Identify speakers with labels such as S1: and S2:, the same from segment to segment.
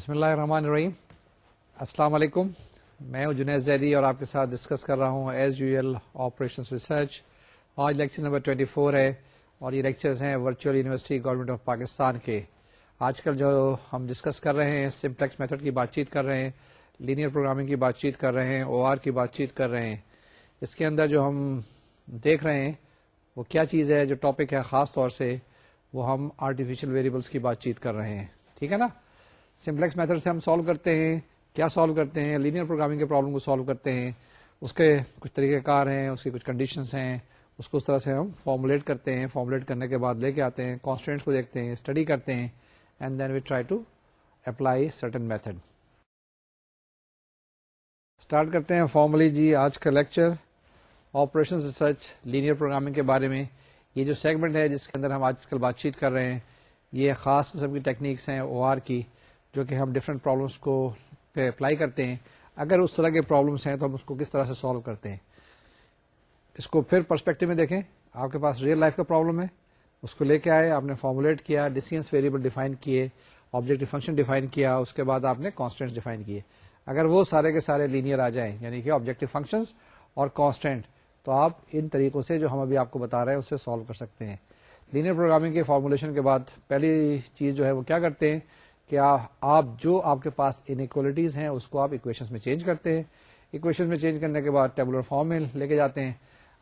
S1: بسم اللہ الرحمن الرحیم۔ السلام علیکم۔ میں ہوں جنید زیدی اور آپ کے ساتھ ڈسکس کر رہا ہوں as you all operation research آج لیکچر نمبر 24 ہے اور یہ لیکچرز ہیں virtual university government of Pakistan کے۔ آج کل جو ہم ڈسکس کر رہے ہیں سمپلیکس میتھڈ کی بات چیت کر رہے ہیں لینئر پروگرامنگ کی بات چیت کر رہے ہیں او آر کی بات چیت کر رہے ہیں۔ اس کے اندر جو ہم دیکھ رہے ہیں، وہ کیا چیز ہے، جو ٹاپک ہے خاص طور سے، وہ ہم آرٹیفیشل ویریبلس کی بات چیت کر رہے ہیں۔ ٹھیک ہے نا؟ سمپلیکس میتھڈ سے ہم سالو کرتے ہیں، کیا سالو کرتے ہیں لینئر پروگرامنگ کے پرابلم کو سالو کرتے ہیں، اس کے کچھ طریقہ کار ہیں، اس کی کچھ کنڈیشنس ہیں، اس کو اس طرح سے ہم فارمولیٹ کرتے ہیں فارمولیٹ کرنے کے بعد لے کے آتے ہیں کانسٹینٹس کو دیکھتے ہیں اسٹڈی کرتے ہیں and then we try to apply certain method start کرتے ہیں فارملی جی آج کا lecture operation research linear programming کے بارے میں. یہ جو سیگمنٹ ہے جس کے اندر ہم آج کل بات چیت کر رہے ہیں، یہ خاص قسم کی ٹیکنیکس ہیں او آر کی. جو کہ ہم ڈفرینٹ پرابلمس کو پہ اپلائی کرتے ہیں۔ اگر اس طرح کے پرابلمس ہیں تو ہم اس کو کس طرح سے سالو کرتے ہیں؟ اس کو پھر پرسپیکٹو میں دیکھیں۔ آپ کے پاس ریئل لائف کا پرابلم ہے۔ اس کو لے کے آئے، آپ نے فارمولیٹ کیا ڈسٹینس ویریبل ڈیفائن کیے آبجیکٹو فنکشن ڈیفائن کیا، اس کے بعد آپ نے کانسٹینٹ ڈیفائن کیے۔ اگر وہ سارے کے سارے لینئر آ جائیں یعنی کہ آبجیکٹو فنکشن اور کانسٹینٹ تو آپ ان طریقوں سے جو ہم ابھی آپ کو بتا رہے ہیں، اسے سالو کر سکتے ہیں۔ لینئر پروگرامنگ کے فارمولیشن کے بعد پہلی چیز جو ہے وہ کیا کرتے ہیں؟ کہ آپ جو آپ کے پاس انکوالٹیز ہیں، اس کو آپ اکویشن میں چینج کرتے ہیں۔ اکویشن میں چینج کرنے کے بعد ٹیبولر فارم میں لے کے جاتے ہیں۔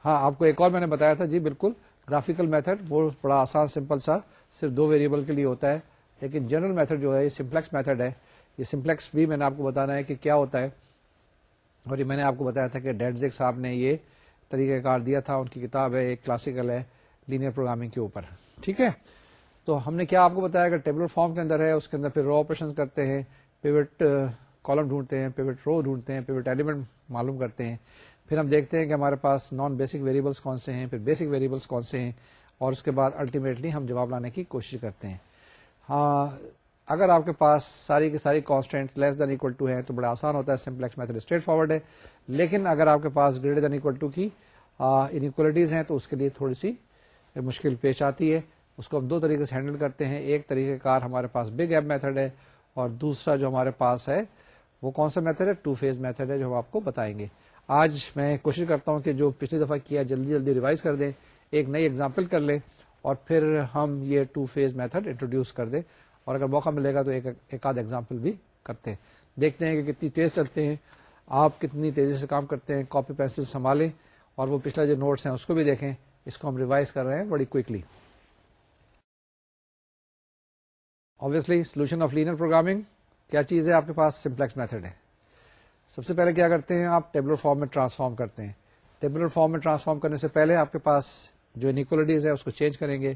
S1: ہاں آپ کو ایک اور میں نے بتایا تھا جی بالکل گرافیکل میتھڈ وہ بڑا آسان سمپل سا، صرف دو ویریبل کے لیے ہوتا ہے۔ لیکن جنرل میتھڈ جو ہے، یہ سمپلیکس میتھڈ ہے۔ یہ سمپلیکس بھی میں نے آپ کو بتانا ہے کہ کیا ہوتا ہے۔ اور یہ میں نے آپ کو بتایا تھا کہ ڈیڈزک صاحب نے یہ طریقہ کار دیا تھا۔ ان کی کتاب ہے، ایک کلاسیکل ہے لینئر پروگرامنگ کے اوپر۔ ٹھیک ہے؟ تو ہم نے کیا آپ کو بتایا کہ ٹیبل فارم کے اندر ہے، اس کے اندر پھر رو آپریشن کرتے ہیں پیوٹ کالم uh, ڈھونڈتے ہیں پیوٹ رو ڈھونڈتے ہیں پیوٹ ایلیمنٹ معلوم کرتے ہیں۔ پھر ہم دیکھتے ہیں کہ ہمارے پاس نان بیسک ویریبلس کون سے ہیں، پھر بیسک ویریبلس کون سے ہیں، اور اس کے بعد الٹیمیٹلی ہم جواب لانے کی کوشش کرتے ہیں۔ ہاں اگر آپ کے پاس ساری کی ساری constant less than equal to ہے تو بڑا آسان ہوتا ہے سمپلیکس میتھڈ اسٹریٹ فارورڈ ہے۔ لیکن اگر آپ کے پاس گریٹر دین اکول ٹو کی انکوالٹیز ہیں تو اس کے لیے تھوڑی سی مشکل پیش آتی ہے۔ اس کو ہم دو طریقے سے ہینڈل کرتے ہیں۔ ایک طریقہ کار ہمارے پاس بگ ایپ میتھڈ ہے اور دوسرا جو ہمارے پاس ہے، وہ کون سا میتھڈ ہے؟ ٹو فیز میتھڈ ہے جو ہم آپ کو بتائیں گے۔ آج میں کوشش کرتا ہوں کہ جو پچھلی دفعہ کیا، جلدی جلدی ریوائز کر دیں، ایک نئی ایگزامپل کر لیں اور پھر ہم یہ ٹو فیز میتھڈ انٹروڈیوس کر دیں۔ اور اگر موقع ملے گا تو ایک آدھ ایگزامپل بھی کرتے ہیں۔ دیکھتے ہیں کہ کتنی تیز چلتے ہیں۔ آپ کتنی تیزی سے کام کرتے ہیں۔ کاپی پینسل سنبھالیں اور وہ پچھلا جو نوٹس ہیں، اس کو بھی دیکھیں۔ اس کو ہم ریوائز کر رہے ہیں بڑی quickly obviously solution of linear programming کیا چیز ہے آپ کے پاس؟ سمپلیکس میتھڈ ہے۔ سب سے پہلے کیا کرتے ہیں آپ؟ ٹیبلر فارم میں ٹرانسفارم کرتے ہیں۔ ٹیبلر فارم میں ٹرانسفارم کرنے سے پہلے آپ کے پاس جو انیکولٹیز ہے اس کو چینج کریں گے۔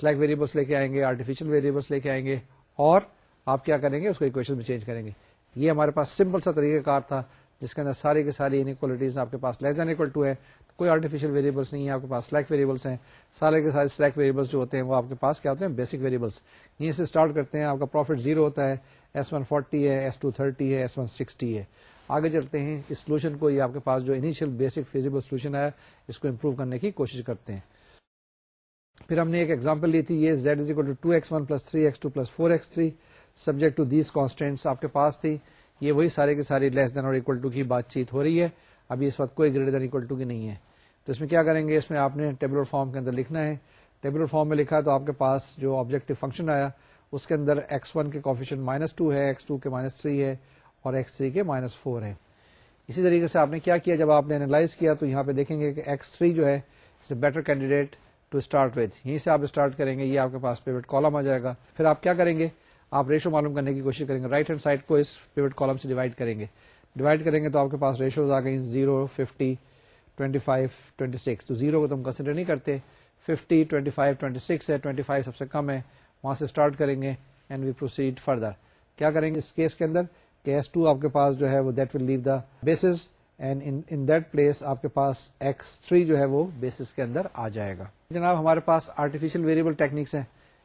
S1: سلیک ویریبلس لے کے آئیں گے آرٹیفیشل ویریبلس لے کے آئیں گے اور آپ کیا کریں گے؟ اس کو اکویشن میں چینج کریں گے۔ یہ ہمارے پاس سمپل سا طریقہ کار تھا جس کے اندر ساری کی ساری انیکولٹیز آپ کے پاس لیس دین اکول ٹو ہے کوئی آرٹیفیشل ویریبلس نہیں ہے آپ کے پاس سلیک ویریبلس ہیں۔ سارے کے سارے سلیک ویریبلس جو ہوتے ہیں وہ آپ کے پاس کیا ہوتے ہیں؟ بیسک ویریبلس یہیں سے اسٹارٹ کرتے ہیں، آپ کا پروفٹ زیرو ہوتا ہے۔ ایس ون فورٹی ہے ایس ٹو تھرٹی ہے ایس ون سکسٹی ہے۔ آگے چلتے ہیں، اس سولوشن کو یہ آپ کے پاس جو انیشیل بیسک فیزیبل سولوشن ہے، اس کو امپروو کرنے کی کوشش کرتے ہیں۔ پھر ہم نے ایک ایگزامپل لی تھی، یہ Z is equal to X one plus three X two plus four X three subject to these constants آپ کے پاس تھی۔ یہ وہی سارے کے ساری لیس دین اور اکول ٹو کی بات چیت ہو رہی ہے۔ ابھی اس وقت کوئی گریٹر دین اکول ٹو کی نہیں ہے۔ تو اس میں کیا کریں گے؟ اس میں آپ نے ٹیبلر فارم کے اندر لکھنا ہے۔ ٹیبلر فارم میں لکھا تو آپ کے پاس جو آبجیکٹو فنکشن آیا، اس کے اندر ایکس ون کے کافیشن مائنس ٹو ہے ایکس ٹو کے مائنس تھری ہے اور ایکس تھری کے مائنس فور ہے۔ اسی طریقے سے آپ نے کیا کیا؟ جب آپ نے اینالائز کیا تو یہاں پہ دیکھیں گے کہ ایکس تھری جو ہے a better candidate to start with یہیں سے آپ اسٹارٹ کریں گے، یہ آپ کے پاس پیوٹ کالم آ جائے گا۔ پھر آپ کیا کریں گے؟ آپ ریشو معلوم کرنے کی کوشش کریں گے۔ رائٹ ہینڈ سائڈ کو اس پیوٹ کالم سے ڈیوائڈ کریں گے۔ ڈیوائڈ کریں گے تو آپ کے پاس ریشوز آ گئی zero fifty twenty five twenty six تو زیرو کو تو ہم کنسیڈر نہیں کرتے. Fifty twenty five twenty six ہے. ٹوینٹی فائیو سب سے کم ہے. وہاں سے اسٹارٹ کریں گے اینڈ وی پروسیڈ فردر کیا کریں گے اس کیس کے اندر؟ کہ ایس ٹو آپ کے پاس جو ہے وہ that will leave the bases and in that place آپ کے پاس ایکس تھری جو ہے وہ بیسس کے اندر آ جائے گا. جناب ہمارے پاس آرٹیفیشل ویریبل ٹیکنیکس ہیں.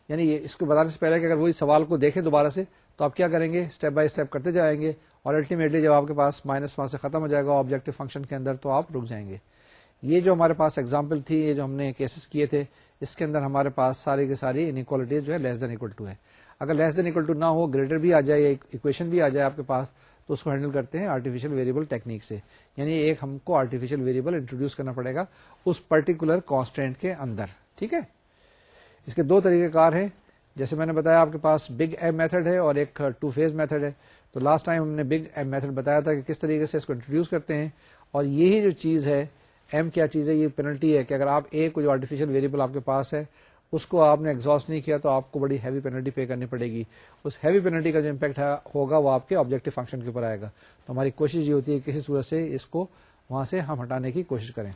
S1: یعنی اس کو بتانے سے پہلے کہ اگر وہی سوال کو دیکھیں دوبارہ سے تو آپ کیا کریں گے؟ اسٹیپ بائی اسٹیپ کرتے جائیں گے اور الٹیمیٹلی جب آپ کے پاس مائنس وہاں سے ختم ہو جائے گا آبجیکٹو فنکشن کے اندر تو آپ رک جائیں گے۔ یہ جو ہمارے پاس ایگزامپل تھی، یہ جو ہم نے کیسز کیے تھے، اس کے اندر ہمارے پاس ساری کی ساری انکوالٹیز جو ہے لیس دین اکول ٹو ہے اگر لیس دین اکول ٹو نہ ہو گریٹر بھی آ جائے یا اکویشن بھی آ جائے آپ کے پاس، تو اس کو ہینڈل کرتے ہیں آرٹیفیشل ویریبل ٹیکنیک سے۔ یعنی ایک ہم کو آرٹیفیشل ویریبل انٹروڈیوس کرنا پڑے گا اس پرٹیکولر کانسٹینٹ کے اندر۔ ٹھیک ہے؟ اس کے دو طریقے کار ہیں۔ جیسے میں نے بتایا، آپ کے پاس بگ ایم میتھڈ ہے اور ایک ٹو فیز میتھڈ ہے۔ تو لاسٹ ٹائم ہم نے بگ ایم میتھڈ بتایا تھا کہ کس طریقے سے اس کو انٹروڈیوس کرتے ہیں اور یہی جو چیز ہے ایم کیا چیز ہے، یہ پینلٹی ہے کہ اگر آپ ایک کوئی آرٹیفیشل ویریبل آپ کے پاس ہے، اس کو آپ نے ایگزاسٹ نہیں کیا تو آپ کو بڑی ہیوی پینلٹی پے کرنی پڑے گی۔ اس ہیوی پینلٹی کا جو امپیکٹ ہوگا وہ آپ کے آبجیکٹو فنکشن کے اوپر آئے گا۔ تو ہماری کوشش یہ ہوتی ہے کسی صورت سے اس کو وہاں سے ہم ہٹانے کی کوشش کریں۔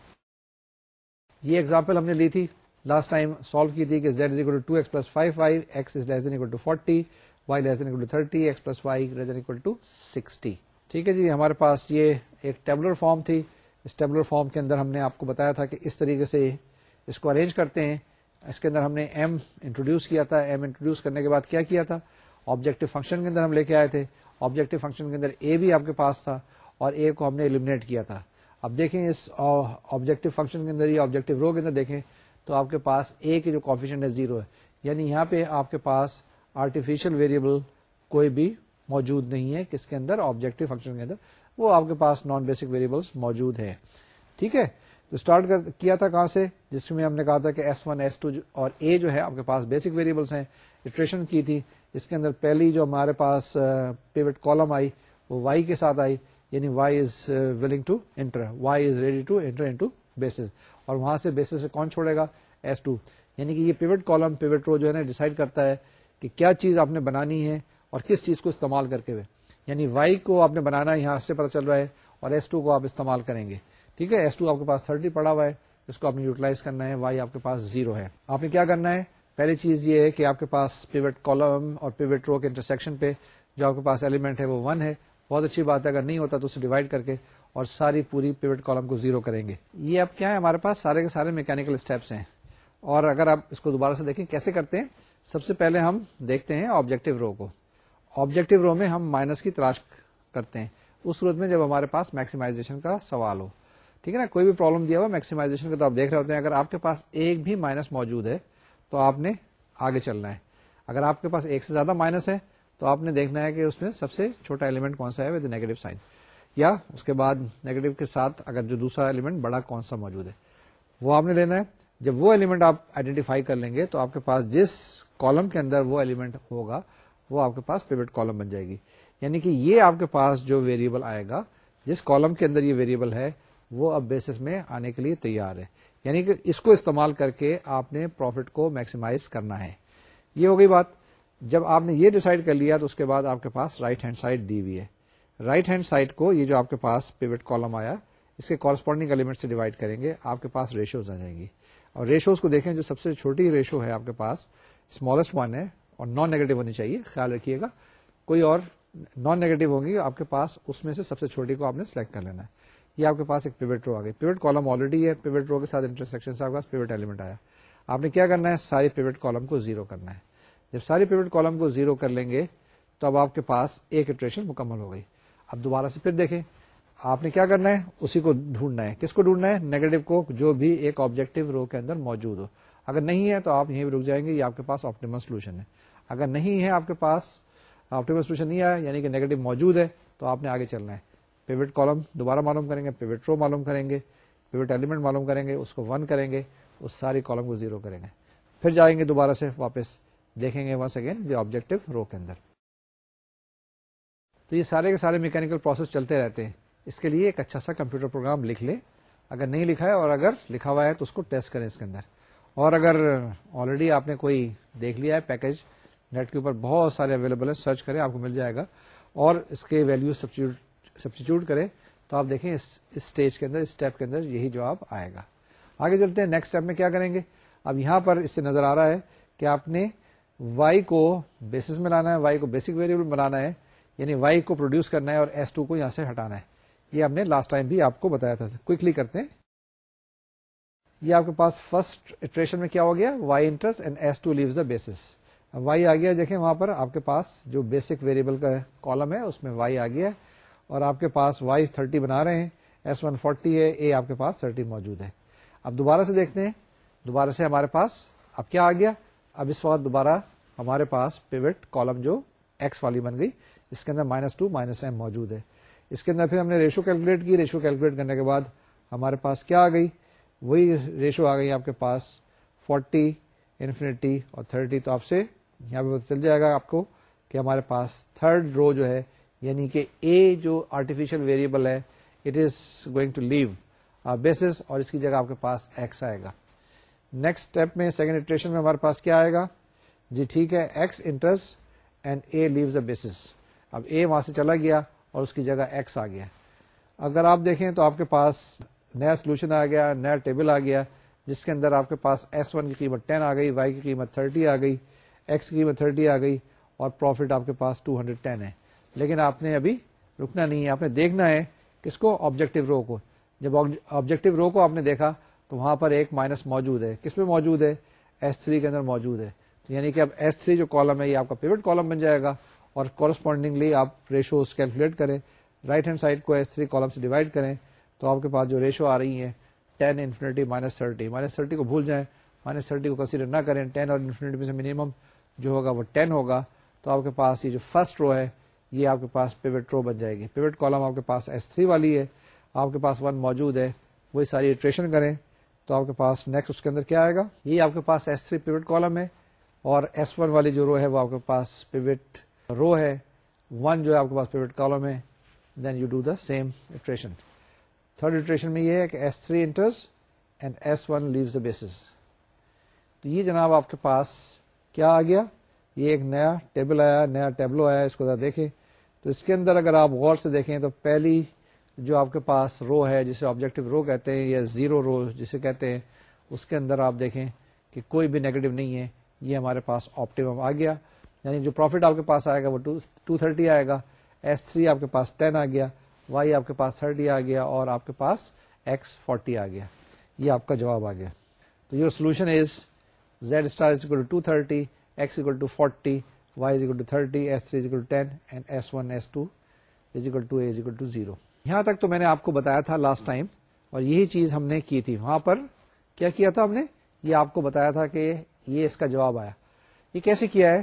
S1: یہ ایگزامپل ہم نے لی تھی۔ لاسٹ ٹائم سالو کی تھی کہ Z is equal to X plus five five X is less than equal to forty Y less than equal to thirty X plus Y less than equal to sixty ٹھیک ہے جی ہمارے پاس یہ ایک tabular form تھی۔ اس tabular form کے اندر ہم نے آپ کو بتایا تھا کہ اس طریقے سے اس کو ارینج کرتے ہیں۔ اس کے اندر ہم نے ایم انٹروڈیوس کیا تھا۔ ایم انٹروڈیوس کرنے کے بعد کیا کیا تھا؟ آبجیکٹو فنکشن کے اندر ہم لے کے آئے تھے۔ آبجیکٹو فنکشن کے اندر اے بھی آپ کے پاس تھا اور اے کو ہم نے ایلیمنیٹ کیا تھا۔ اب دیکھیں اس آبجیکٹو فنکشن کے اندر یا آبجیکٹو رو کے اندر دیکھیں تو آپ کے پاس اے کے جو کوفیشنٹ ہے زیرو ہے۔ یعنی یہاں پہ آپ کے پاس آرٹیفیشل ویریبل کوئی بھی موجود نہیں ہے کس کے اندر آبجیکٹو فنکشن کے اندر، وہ آپ کے پاس نان بیسک ویریبلس موجود ہے ٹھیک ہے؟ تو اسٹارٹ کیا تھا کہاں سے؟ جس میں ہم نے کہا تھا کہ ایس ون ایس ٹو اور اے جو ہے، آپ کے پاس بیسک ویریبلس ہیں۔ اٹریشن کی تھی۔ اس کے اندر پہلی جو ہمارے پاس پیوٹ کالم آئی، وہ وائی کے ساتھ آئی۔ یعنی Y is willing to enter Y is ready to enter in bases اور وہاں سے بیسز سے کون چھوڑے گا؟ ایس ٹو یعنی کہ یہ پیوٹ کالم پیوٹ رو جو ہے نا ڈیسائڈ کرتا ہے کہ کیا چیز آپ نے بنانی ہے اور کس چیز کو استعمال کر کے یعنی وائی کو آپ نے بنانا یہاں سے پتا چل رہا ہے اور ایس ٹو کو آپ استعمال کریں گے۔ ٹھیک ہے؟ ایس ٹو آپ کے پاس تھرٹی پڑا ہوا ہے، اس کو آپ نے یوٹیلائز کرنا ہے، وائی آپ کے پاس زیرو ہے۔ آپ نے کیا کرنا ہے؟ پہلی چیز یہ ہے کہ آپ کے پاس پیوٹ کالم اور پیوٹ رو کے انٹرسیکشن پہ جو آپ کے پاس ایلیمنٹ ہے وہ ون ہے۔ بہت اچھی بات ہے، اگر نہیں ہوتا تو اسے ڈیوائڈ کر کے اور ساری پوری پیوٹ کالم کو زیرو کریں گے۔ یہ اب کیا ہے؟ ہمارے پاس سارے کے سارے میکینکل اسٹیپس ہیں۔ اور اگر آپ اس کو دوبارہ سے دیکھیں، کیسے کرتے ہیں؟ سب سے پہلے ہم دیکھتے ہیں آبجیکٹو رو کو۔ آبجیکٹو رو میں ہم مائنس کی تلاش کرتے ہیں۔ اس صورت میں جب ہمارے پاس میکسیمائزیشن کا سوال ہو۔ ٹھیک ہے نا؟ کوئی بھی پرابلم دیا ہوا میکسیمائزیشن کا تو آپ دیکھ رہے ہوتے ہیں۔ اگر آپ کے پاس ایک بھی مائنس موجود ہے تو آپ نے آگے چلنا ہے۔ اگر آپ کے پاس ایک سے زیادہ مائنس ہے تو آپ نے دیکھنا ہے کہ اس میں سب سے چھوٹا ایلیمنٹ کون سا ہے ود نیگیٹو سائن یا اس کے بعد نیگیٹو کے ساتھ اگر جو دوسرا ایلیمنٹ بڑا کون سا موجود ہے۔ وہ آپ نے لینا ہے۔ جب وہ ایلیمنٹ آپ آئیڈینٹیفائی کر لیں گے تو آپ کے پاس جس کالم کے اندر وہ ایلیمنٹ ہوگا، وہ آپ کے پاس پیوٹ کالم بن جائے گی۔ یعنی کہ یہ آپ کے پاس جو ویریبل آئے گا، جس کالم کے اندر یہ ویریبل ہے، وہ اب بیسس میں آنے کے لیے تیار ہے۔ یعنی کہ اس کو استعمال کر کے آپ نے پروفٹ کو میکسیمائز کرنا ہے۔ یہ ہو گئی بات۔ جب آپ نے یہ ڈیسائیڈ کر لیا تو اس کے بعد آپ کے پاس رائٹ ہینڈ سائڈ دی ہوئی ہے۔ رائٹ ہینڈ سائڈ کو یہ جو آپ کے پاس پیوٹ کالم آیا، اس کے کورسپونڈنگ ایلیمنٹ سے ڈیوائڈ کریں گے، آپ کے پاس ریشوز آ جائیں گی۔ اور ریشوز کو دیکھیں جو سب سے چھوٹی ریشو ہے آپ کے پاس اسمالسٹ ون ہے اور نان نیگیٹو ہونی چاہیے، خیال رکھیے گا۔ کوئی اور نان نیگیٹو ہوگی آپ کے پاس اس میں سے سب سے چھوٹی کو آپ نے سلیکٹ کر لینا ہے۔ یہ آپ کے پاس ایک پیوٹ رو آ گئی۔ پیوٹ کالم آلریڈی ہے پیوٹ رو کے ساتھ انٹرسیکشن سے آپ کے پاس پیوٹ ایلیمنٹ آیا۔ آپ نے کیا کرنا ہے؟ ساری پیوٹ کالم کو زیرو کرنا ہے۔ جب ساری پیوٹ کالم کو زیرو کر لیں گے، تو اب آپ کے پاس ایک اٹریشن مکمل ہو گئی۔ اب دوبارہ سے پھر دیکھیں۔ آپ نے کیا کرنا ہے؟ اسی کو ڈھونڈنا ہے۔ کس کو ڈھونڈنا ہے؟ نیگیٹو کو، جو بھی ایک آبجیکٹو رو کے اندر موجود ہو۔ اگر نہیں ہے تو آپ یہیں بھی رک جائیں گے، یہ آپ کے پاس آپٹیمل سولوشن ہے۔ اگر نہیں ہے آپ کے پاس آپٹیمل سولوشن نہیں آیا یعنی کہ نیگیٹو موجود ہے، تو آپ نے آگے چلنا ہے۔ پیوٹ کالم دوبارہ معلوم کریں گے۔ پیوٹ رو معلوم کریں گے۔ پیوٹ ایلیمنٹ معلوم کریں گے۔ اس کو ون کریں گے۔ اس ساری کالم کو زیرو کریں گے۔ پھر جائیں گے دوبارہ سے واپس۔ دیکھیں گے ونس اگین آبجیکٹو رو کے اندر۔ تو یہ سارے کے سارے میکینکل پروسیس چلتے رہتے ہیں۔ اس کے لیے ایک اچھا سا کمپیوٹر پروگرام لکھ لیں اگر نہیں لکھا ہے اور اگر لکھا ہوا ہے تو اس کو ٹیسٹ کریں اس کے اندر۔ اور اگر آلریڈی آپ نے کوئی دیکھ لیا ہے پیکج نیٹ کے اوپر بہت سارے اویلیبل ہے سرچ کریں، آپ کو مل جائے گا۔ اور اس کے ویلو سبسٹیچیوٹ کریں تو آپ دیکھیں اس اسٹیج کے اندر اسٹیپ کے اندر یہی جواب آئے گا۔ آگے چلتے ہیں نیکسٹ اسٹیپ میں کیا کریں گے؟ اب یہاں پر اس سے نظر آ رہا ہے کہ آپ نے وائی کو بیسس میں لانا ہے وائی کو بیسک ویریبل بنانا ہے یعنی وائی کو پروڈیوس کرنا ہے اور ایس ٹو کو یہاں سے ہٹانا ہے۔ یہ ہم نے لاسٹ ٹائم بھی آپ کو بتایا تھا۔ کوکلی کرتے ہیں۔ یہ آپ کے پاس فرسٹ اٹریشن میں کیا ہو گیا؟ Y enters and S two leaves the basis Y آ گیا، دیکھیں وہاں پر آپ کے پاس جو بیسک ویریبل کا کالم ہے، اس میں وائی آ گیا۔ اور آپ کے پاس وائی تھرٹی بنا رہے ہیں۔ ایس ون فورٹی ہے اے آپ کے پاس تھرٹی موجود ہے۔ اب دوبارہ سے دیکھتے ہیں۔ دوبارہ سے ہمارے پاس اب کیا آ گیا؟ اب اس وقت دوبارہ ہمارے پاس پیوٹ کالم جو ایکس والی بن گئی۔ اس کے اندر مائنس ٹو مائنس ایم موجود ہے۔ اس کے اندر پھر ہم نے ریشو کیلکولیٹ کی، ریشو کیلکولیٹ کرنے کے بعد ہمارے پاس کیا آ گئی؟ وہی ریشو آ گئی آپ کے پاس فورٹی، انفینٹی اور تھرٹی۔ تو آپ سے یہاں پہ چل جائے گا آپ کو کہ ہمارے پاس تھرڈ رو جو ہے یعنی کہ اے جو آرٹیفیشل ویریبل ہے it is going to leave basis اور اس کی جگہ آپ کے پاس ایکس آئے گا۔ نیکسٹ اسٹیپ میں سیکنڈ اٹریشن میں ہمارے پاس کیا آئے گا؟ جی ٹھیک ہے X enters and A leaves a basis اب اے وہاں سے چلا گیا اور اس کی جگہ ایکس آ گیا۔ اگر آپ دیکھیں تو آپ کے پاس نیا سولوشن آ گیا، نیا ٹیبل آ گیا، جس کے اندر آپ کے پاس ایس ون کی قیمت ٹین آ گئی وائی کی قیمت تھرٹی آ گئی ایکس کی قیمت تھرٹی آ گئی اور پروفٹ آپ کے پاس ٹو ہنڈریڈ ٹین ہے۔ لیکن آپ نے ابھی رکنا نہیں ہے، آپ نے دیکھنا ہے کس کو؟ آبجیکٹو رو کو۔ جب آبجیکٹو رو کو آپ نے دیکھا تو وہاں پر ایک مائنس موجود ہے۔ کس میں موجود ہے؟ ایس تھری کے اندر موجود ہے۔ یعنی کہ اب ایس تھری جو کالم ہے، یہ آپ کا پیوٹ کالم بن جائے گا۔ اور کورسپونڈنگلی آپ ریشوز کیلکولیٹ کریں رائٹ ہینڈ سائڈ کو ایس تھری کالم سے ڈیوائڈ کریں، تو آپ کے پاس جو ریشو آ رہی ہے ten infinity minus thirty minus thirty کو بھول جائیں مائنس تھرٹی کو کنسیڈر نہ کریں ٹین اور انفینٹی میں سے منیمم جو ہوگا وہ ٹین ہوگا، تو آپ کے پاس یہ جو فرسٹ رو ہے، یہ آپ کے پاس پیوٹ رو بن جائے گی. پیوٹ کالم آپ کے پاس ایس تھری والی ہے، آپ کے پاس ون موجود ہے، وہی ساری ٹریشن کریں، تو آپ کے پاس نیکسٹ اس کے اندر کیا آئے گا؟ یہ آپ کے پاس ایس تھری پیوٹ کالم ہے، اور ایس ون والی جو رو ہے وہ آپ کے پاس پیوٹ رو ہے ون جو ہے آپ کے پاس پیوٹ کالم ہے then you do the same iteration third iteration میں یہ ہے کہ S three enters and S one leaves the bases تو یہ جناب آپ کے پاس کیا آ گیا؟ یہ ایک نیا ٹیبل آیا، نیا ٹیبلو آیا، اس کو ذرا دیکھیں۔ تو اس کے اندر اگر آپ غور سے دیکھیں تو پہلی جو آپ کے پاس رو ہے، جسے آبجیکٹو رو کہتے ہیں، یا زیرو رو جسے کہتے ہیں، اس کے اندر آپ دیکھیں کہ کوئی بھی نیگیٹو نہیں ہے، یہ ہمارے پاس آپٹیمم آ گیا۔ یعنی جو پروفٹ آپ کے پاس آئے گا وہ ٹو تھرٹی آئے گا ایس تھری آپ کے پاس ٹین آ گیا وائی آپ کے پاس تھرٹی آ گیا اور آپ کے پاس ایکس فورٹی آ گیا. یہ آپ کا جواب آ گیا. تو your solution is Z star is equal to thirty X equal to forty Y is equal to thirty S three is equal ten and S one S two is equal to is equal to zero یہاں تک تو میں نے آپ کو بتایا تھا last time اور یہی چیز ہم نے کی تھی. وہاں پر کیا کیا تھا ہم نے؟ یہ آپ کو بتایا تھا کہ یہ اس کا جواب آیا. یہ کیسے کیا ہے؟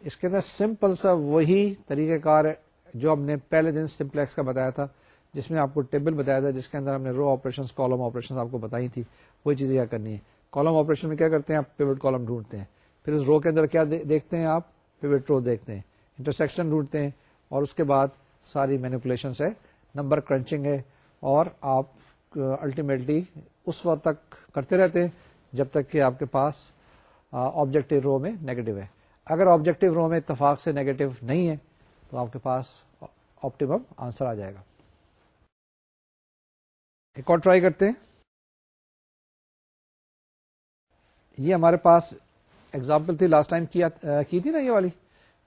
S1: اس کے اندر سمپل سا وہی طریقہ کار ہے جو ہم نے پہلے دن سمپلیکس کا بتایا تھا، جس میں آپ کو ٹیبل بتایا تھا، جس کے اندر ہم نے رو آپریشن کالم آپریشن آپ کو بتائی تھی۔ وہی چیزیں کیا کرنی ہے کالم آپریشن میں کیا کرتے ہیں؟ آپ پیوٹ کالم ڈھونڈتے ہیں۔ پھر اس رو کے اندر کیا دیکھتے ہیں آپ؟ پیوٹ رو دیکھتے ہیں۔ انٹرسیکشن ڈھونڈتے ہیں اور اس کے بعد ساری مینیپولیشن ہے نمبر کرنچنگ ہے اور آپ uh, الٹیمیٹلی اس وقت تک کرتے رہتے ہیں جب تک کہ آپ کے پاس uh, آبجیکٹو رو میں نیگیٹو ہے۔ اگر آبجیکٹو رو میں اتفاق سے نیگیٹو نہیں ہے، تو آپ کے پاس آپٹیمم آنسر آ جائے گا۔ ایک اور ٹرائی کرتے ہیں۔ یہ ہمارے پاس ایگزامپل تھی لاسٹ ٹائم کی تھی نا یہ والی۔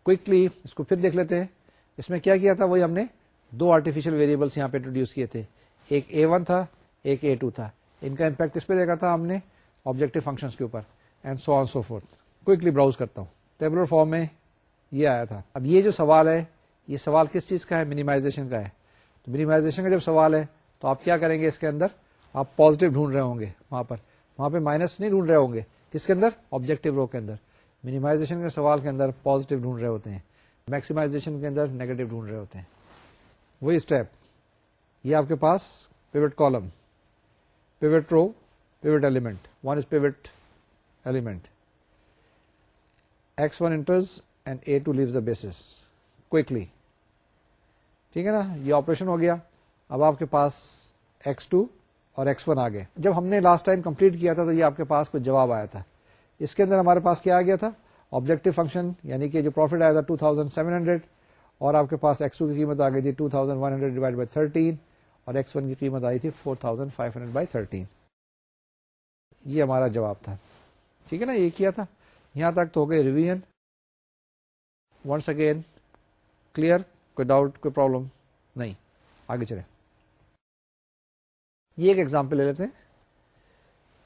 S1: کوکلی اس کو پھر دیکھ لیتے ہیں۔ اس میں کیا کیا تھا؟ وہی ہم نے دو آرٹیفیشل ویریبلس یہاں پہ انٹروڈیوس کیے تھے۔ ایک اے ون تھا، ایک اے ٹو تھا۔ ان کا امپیکٹ اس پہ دیکھا تھا؟ ہم نے آبجیکٹو فنکشن کے اوپر and so on so forth quickly browse کرتا ہوں۔ ٹیبلر فارم میں یہ آیا تھا۔ اب یہ جو سوال ہے، یہ سوال کس چیز کا ہے؟ منیمائزیشن کا ہے۔ تو منیمائزیشن کا جب سوال ہے، تو آپ کیا کریں گے اس کے اندر؟ آپ پازیٹو ڈھونڈ رہے ہوں گے وہاں پر۔ وہاں پہ مائنس نہیں ڈھونڈ رہے ہوں گے۔ کس کے اندر؟ آبجیکٹو رو کے اندر۔ منیمائزیشن کے سوال کے اندر پازیٹو ڈھونڈ رہے ہوتے ہیں۔ میکسیمائزیشن کے اندر نیگیٹو ڈھونڈ رہے ہوتے ہیں۔ وہی اسٹیپ یہ آپ کے پاس pivot column pivot row pivot element one is pivot element X one enters and A two leave the basis quickly ٹھیک ہے نا؟ یہ آپریشن ہو گیا۔ اب آپ کے پاس ایکس ٹو اور ایکس ون آ گئے۔ جب ہم نے لاسٹ ٹائم کمپلیٹ کیا تھا تو یہ آپ کے پاس کچھ جواب آیا تھا۔ اس کے اندر ہمارے پاس کیا آ گیا تھا؟ آبجیکٹو فنکشن یعنی کہ جو پروفٹ آیا تھا ٹو تھاؤزینڈ سیون ہنڈریڈ اور آپ کے پاس ایکس ٹو کی قیمت آ گئی تھی two thousand one hundred divide by thirteen اور ایکس ون کی قیمت آئی تھی four thousand five hundred by thirteen یہ ہمارا جواب تھا۔ ٹھیک ہے نا؟ یہ کیا تھا؟ یہاں تک تو ہو گئے ریویژن ونس اگین کلیئر کوئی ڈاؤٹ کوئی پرابلم نہیں. آگے چلے یہ ایک ایگزامپل لے لیتے ہیں.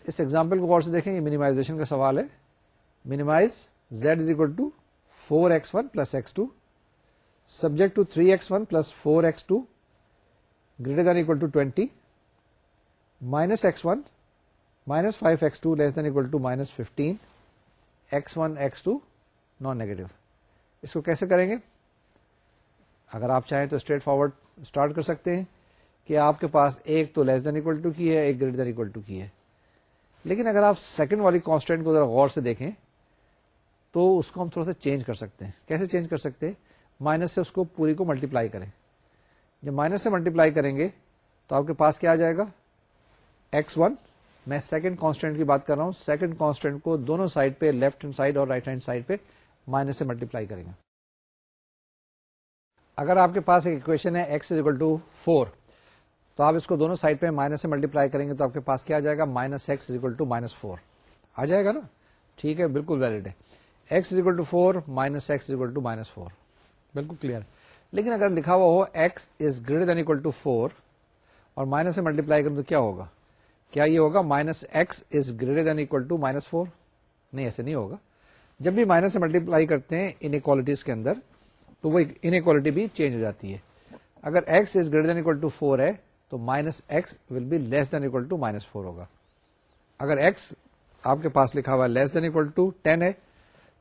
S1: اس ایگزامپل کو غور سے دیکھیں، یہ منیمائزیشن کا سوال ہے. Minimize Z is equal to four X one plus X two subject to three X one plus four X two greater than equal to twenty minus X one minus five X two less than equal to minus fifteen X one X two non negative اس کو کیسے کریں گے؟ اگر آپ چاہیں تو straight forward start کر سکتے ہیں کہ آپ کے پاس ایک تو لیس دین اکول ٹو کی ہے، ایک گریٹر دین اکول ٹو کی ہے۔ لیکن اگر آپ سیکنڈ والی کانسٹینٹ کو ذرا غور سے دیکھیں تو اس کو ہم تھوڑا سا چینج کر سکتے ہیں۔ کیسے چینج کر سکتے ہیں؟ مائنس سے اس کو پوری کو ملٹیپلائی کریں۔ جب مائنس سے ملٹیپلائی کریں گے تو آپ کے پاس کیا آ جائے گا؟ ایکس ون میں سیکنڈ کانسٹینٹ کی بات کر رہا ہوں۔ سیکنڈ کانسٹینٹ کو دونوں سائڈ پہ لیفٹ ہینڈ سائڈ اور رائٹ ہینڈ سائڈ پہ مائنس سے ملٹیپلائی کریں گے۔ اگر آپ کے پاس ایک اکویشن ہے X is equal to four تو آپ اس کو دونوں سائڈ پہ مائنس سے ملٹیپلائی کریں گے تو آپ کے پاس کیا آ جائے گا؟ Minus X is equal to minus four آ جائے گا نا؟ ٹھیک ہے، بالکل ویلڈ ہے۔ X is equal to four minus X equal to minus four بالکل کلیئر لیکن اگر لکھا ہوا ہو X is greater than equal to four اور مائنس سے ملٹیپلائی کروں تو کیا ہوگا؟ کیا یہ ہوگا؟ Minus X is greater than equal to minus four نہیں، ایسے نہیں ہوگا۔ جب بھی مائنس سے ملٹیپلائی کرتے ہیں انکوالٹیز کے اندر، تو وہ انکوالٹی بھی چینج ہو جاتی ہے۔ اگر X is greater than equal to four ہے، تو minus X will be less than equal to minus four ہوگا۔ اگر ایکس آپ کے پاس لکھا ہوا less than equal to ten ہے،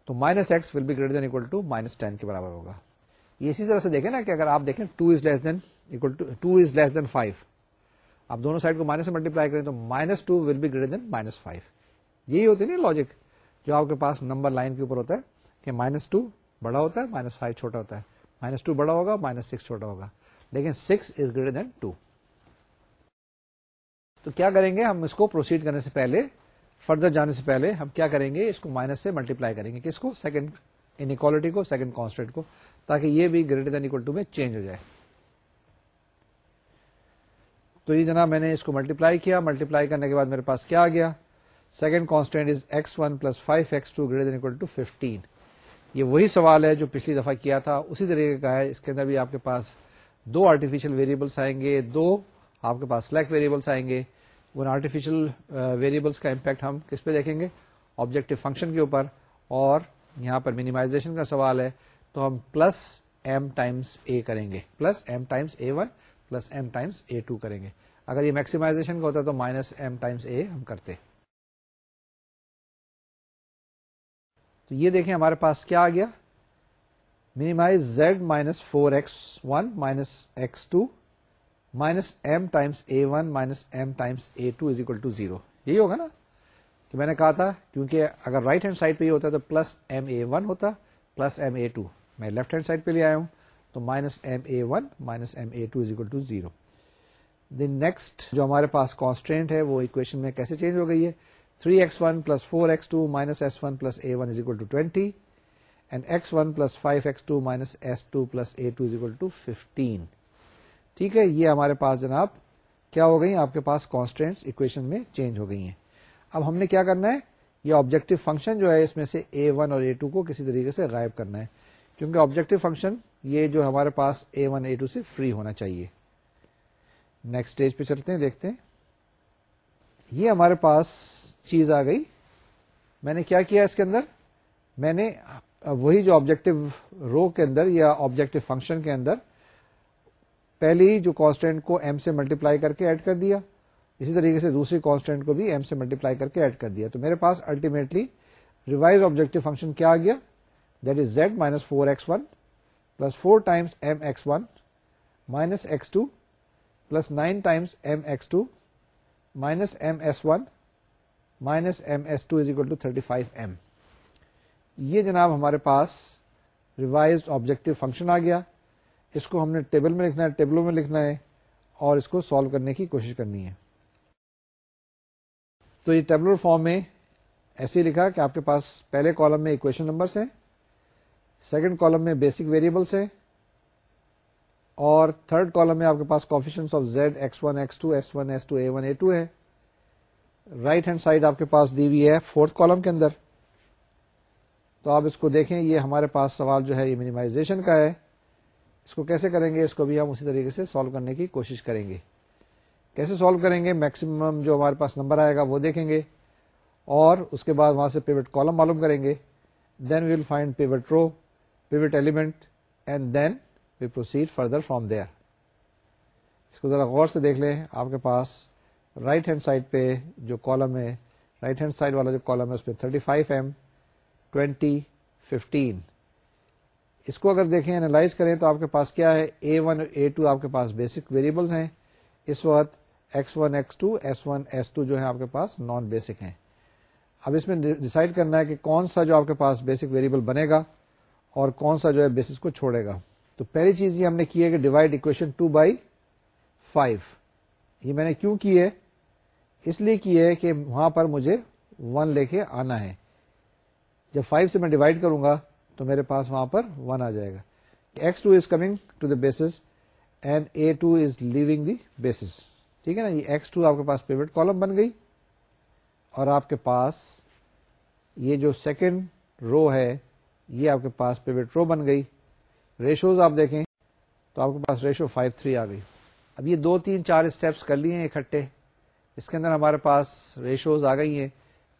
S1: تو minus X will be greater than equal to minus ten کے برابر ہوگا۔ یہ اسی طرح سے دیکھیں نا کہ اگر آپ دیکھیں two is less than equal to two is less than five آپ دونوں سائڈ کو مائنس سے ملٹیپلائی کریں تو minus two will be greater than minus five یہی ہوتی نا لاجک جو آپ کے پاس نمبر لائن کے اوپر ہوتا ہے کہ مائنس ٹو بڑا ہوتا ہے مائنس فائیو چھوٹا ہوتا ہے. مائنس ٹو بڑا ہوگا مائنس سکس چھوٹا ہوگا. لیکن six is greater than two تو کیا کریں گے؟ ہم اس کو پروسیڈ کرنے سے پہلے فردر جانے سے پہلے ہم کیا کریں گے؟ اس کو مائنس سے ملٹیپلائی کریں گے. کس کو؟ سیکنڈ انکوالٹی کو سیکنڈ کانسٹنٹ کو، تاکہ یہ بھی گریٹر دین اکول ٹو میں چینج ہو جائے. تو یہ جناب میں نے اس کو ملٹیپلائی کیا ملٹیپلائی کرنے کے بعد میرے پاس کیا آ گیا؟ Second constant is X one plus five X two greater equal to fifteen یہ وہی سوال ہے جو پچھلی دفعہ کیا تھا، اسی طریقے کا ہے۔ اس کے اندر بھی آپ کے پاس دو آرٹیفیشل ویریبلس آئیں گے، دو آپ کے پاس سلیکٹ ویریبلس آئیں گے۔ ان آرٹیفیشل ویریبلس uh, کا امپیکٹ ہم کس پہ دیکھیں گے؟ آبجیکٹو فنکشن کے اوپر۔ اور یہاں پر مینیمائزیشن کا سوال ہے، تو ہم پلس ایم ٹائمس اے کریں گے۔ Plus M times A one plus M times A two کریں گے۔ اگر یہ میکسیمائزیشن کا ہوتا تو مائنس ایم ٹائمس اے ہم کرتے۔ تو یہ دیکھیں ہمارے پاس کیا آ گیا۔ Minimize Z minus four X one minus X two minus M times A one minus M times A two is equal to zero یہی ہوگا نا کہ میں نے کہا تھا کیونکہ اگر رائٹ ہینڈ سائڈ پہ یہ ہوتا تو پلس ایم اے ون ہوتا پلس ایم اے ٹو میں لیفٹ ہینڈ سائڈ پہ لے آیا ہوں۔ تو minus M A one minus M A two is equal to zero then next جو ہمارے پاس کانسٹینٹ ہے وہ اکویشن میں کیسے چینج ہو گئی ہے؟ Three X one plus four X two minus S one plus A one is equal to twenty and X one plus five X two minus S two plus A two is equal to fifteen ٹھیک ہے، یہ ہمارے پاس جناب کیا ہو گئی آپ کے پاس کانسٹینٹ اکویشن میں چینج ہو گئی ہیں۔ اب ہم نے کیا کرنا ہے؟ یہ آبجیکٹو فنکشن جو ہے اس میں سے اے ون اور اے ٹو کو کسی طریقے سے غائب کرنا ہے۔ کیونکہ آبجیکٹو فنکشن یہ جو ہمارے پاس اے ون اے ٹو سے فری ہونا چاہیے۔ نیکسٹ اسٹیج پہ چلتے ہیں، دیکھتے ہیں۔ یہ ہمارے پاس چیز آ گئی۔ میں نے کیا کیا اس کے اندر؟ میں نے وہی جو آبجیکٹو رو کے اندر یا آبجیکٹو فنکشن کے اندر پہلی جو کانسٹینٹ کو ایم سے ملٹیپلائی کر کے ایڈ کر دیا۔ اسی طریقے سے دوسری کانسٹینٹ کو بھی ایم سے ملٹیپلائی کر کے ایڈ کر دیا۔ تو میرے پاس الٹیمیٹلی ریوائز آبجیکٹو فنکشن کیا آ گیا۔ That is Z minus four X one plus four times M X one minus X two plus nine times M X two minus M S one minus M S two is equal to thirty five M یہ جناب ہمارے پاس revised objective function آ گیا۔ اس کو ہم نے ٹیبل میں لکھنا ہے، ٹیبلوں میں لکھنا ہے اور اس کو سالو کرنے کی کوشش کرنی ہے۔ تو یہ ٹیبلر فارم میں ایسے ہی لکھا کہ آپ کے پاس پہلے کالم میں اکویشن نمبرس ہیں۔ سیکنڈ کالم میں بیسک ویریبلس ہیں اور تھرڈ کالم میں آپ کے پاس coefficient of Z X one X two S one S two A one A two ہے رائٹ ہینڈ سائڈ آپ کے پاس دی ہوئی ہے فورتھ کالم کے اندر۔ تو آپ اس کو دیکھیں، یہ ہمارے پاس سوال جو ہے یہ منیمائزیشن کا ہے۔ اس کو کیسے کریں گے؟ اس کو بھی ہم اسی طریقے سے سالو کرنے کی کوشش کریں گے۔ کیسے سالو کریں گے؟ میکسیمم جو ہمارے پاس نمبر آئے گا وہ دیکھیں گے اور اس کے بعد وہاں سے پیوٹ کالم معلوم کریں گے۔ Then we'll find pivot row pivot element and then we proceed further from there اس کو ذرا غور سے دیکھ لیں آپ کے پاس رائٹ ہینڈ سائڈ پہ جو کالم ہے رائٹ ہینڈ سائڈ والا جو کالم ہے، اس پہ 35 ایم ٹوینٹی ففٹین اس کو اگر دیکھیں اینالائز کریں تو آپ کے پاس کیا ہے؟ اے ون اے ٹو آپ کے پاس بیسک ویریبلس ہیں۔ اس وقت X one X two S one S two جو ہے آپ کے پاس نان بیسک ہیں۔ اب اس میں ڈسائڈ کرنا ہے کہ کون سا جو آپ کے پاس بیسک ویریبل بنے گا۔ اور کون سا جو ہے بیسس کو چھوڑے گا۔ تو پہلی چیز یہ ہم نے کی ہے کہ divide equation two by five یہ میں نے کیوں کی ہے؟ اس لیے کی ہے کہ وہاں پر مجھے ون لے کے آنا ہے۔ جب فائیو سے میں ڈیوائڈ کروں گا تو میرے پاس وہاں پر ون آ جائے گا۔ X two is coming to the basis and A two is leaving the basis ٹھیک ہے نا؟ یہ ایکس ٹو آپ کے پاس پیوٹ کالم بن گئی۔ اور آپ کے پاس یہ جو سیکنڈ رو ہے یہ آپ کے پاس پیوٹ رو بن گئی۔ ریشوز آپ دیکھیں تو آپ کے پاس ریشو فائیو تھری آ گئی۔ اب یہ دو تین چار اسٹیپس کر لیے ہیں اکٹھے۔ اس کے اندر ہمارے پاس ریشوز آ گئی ہیں۔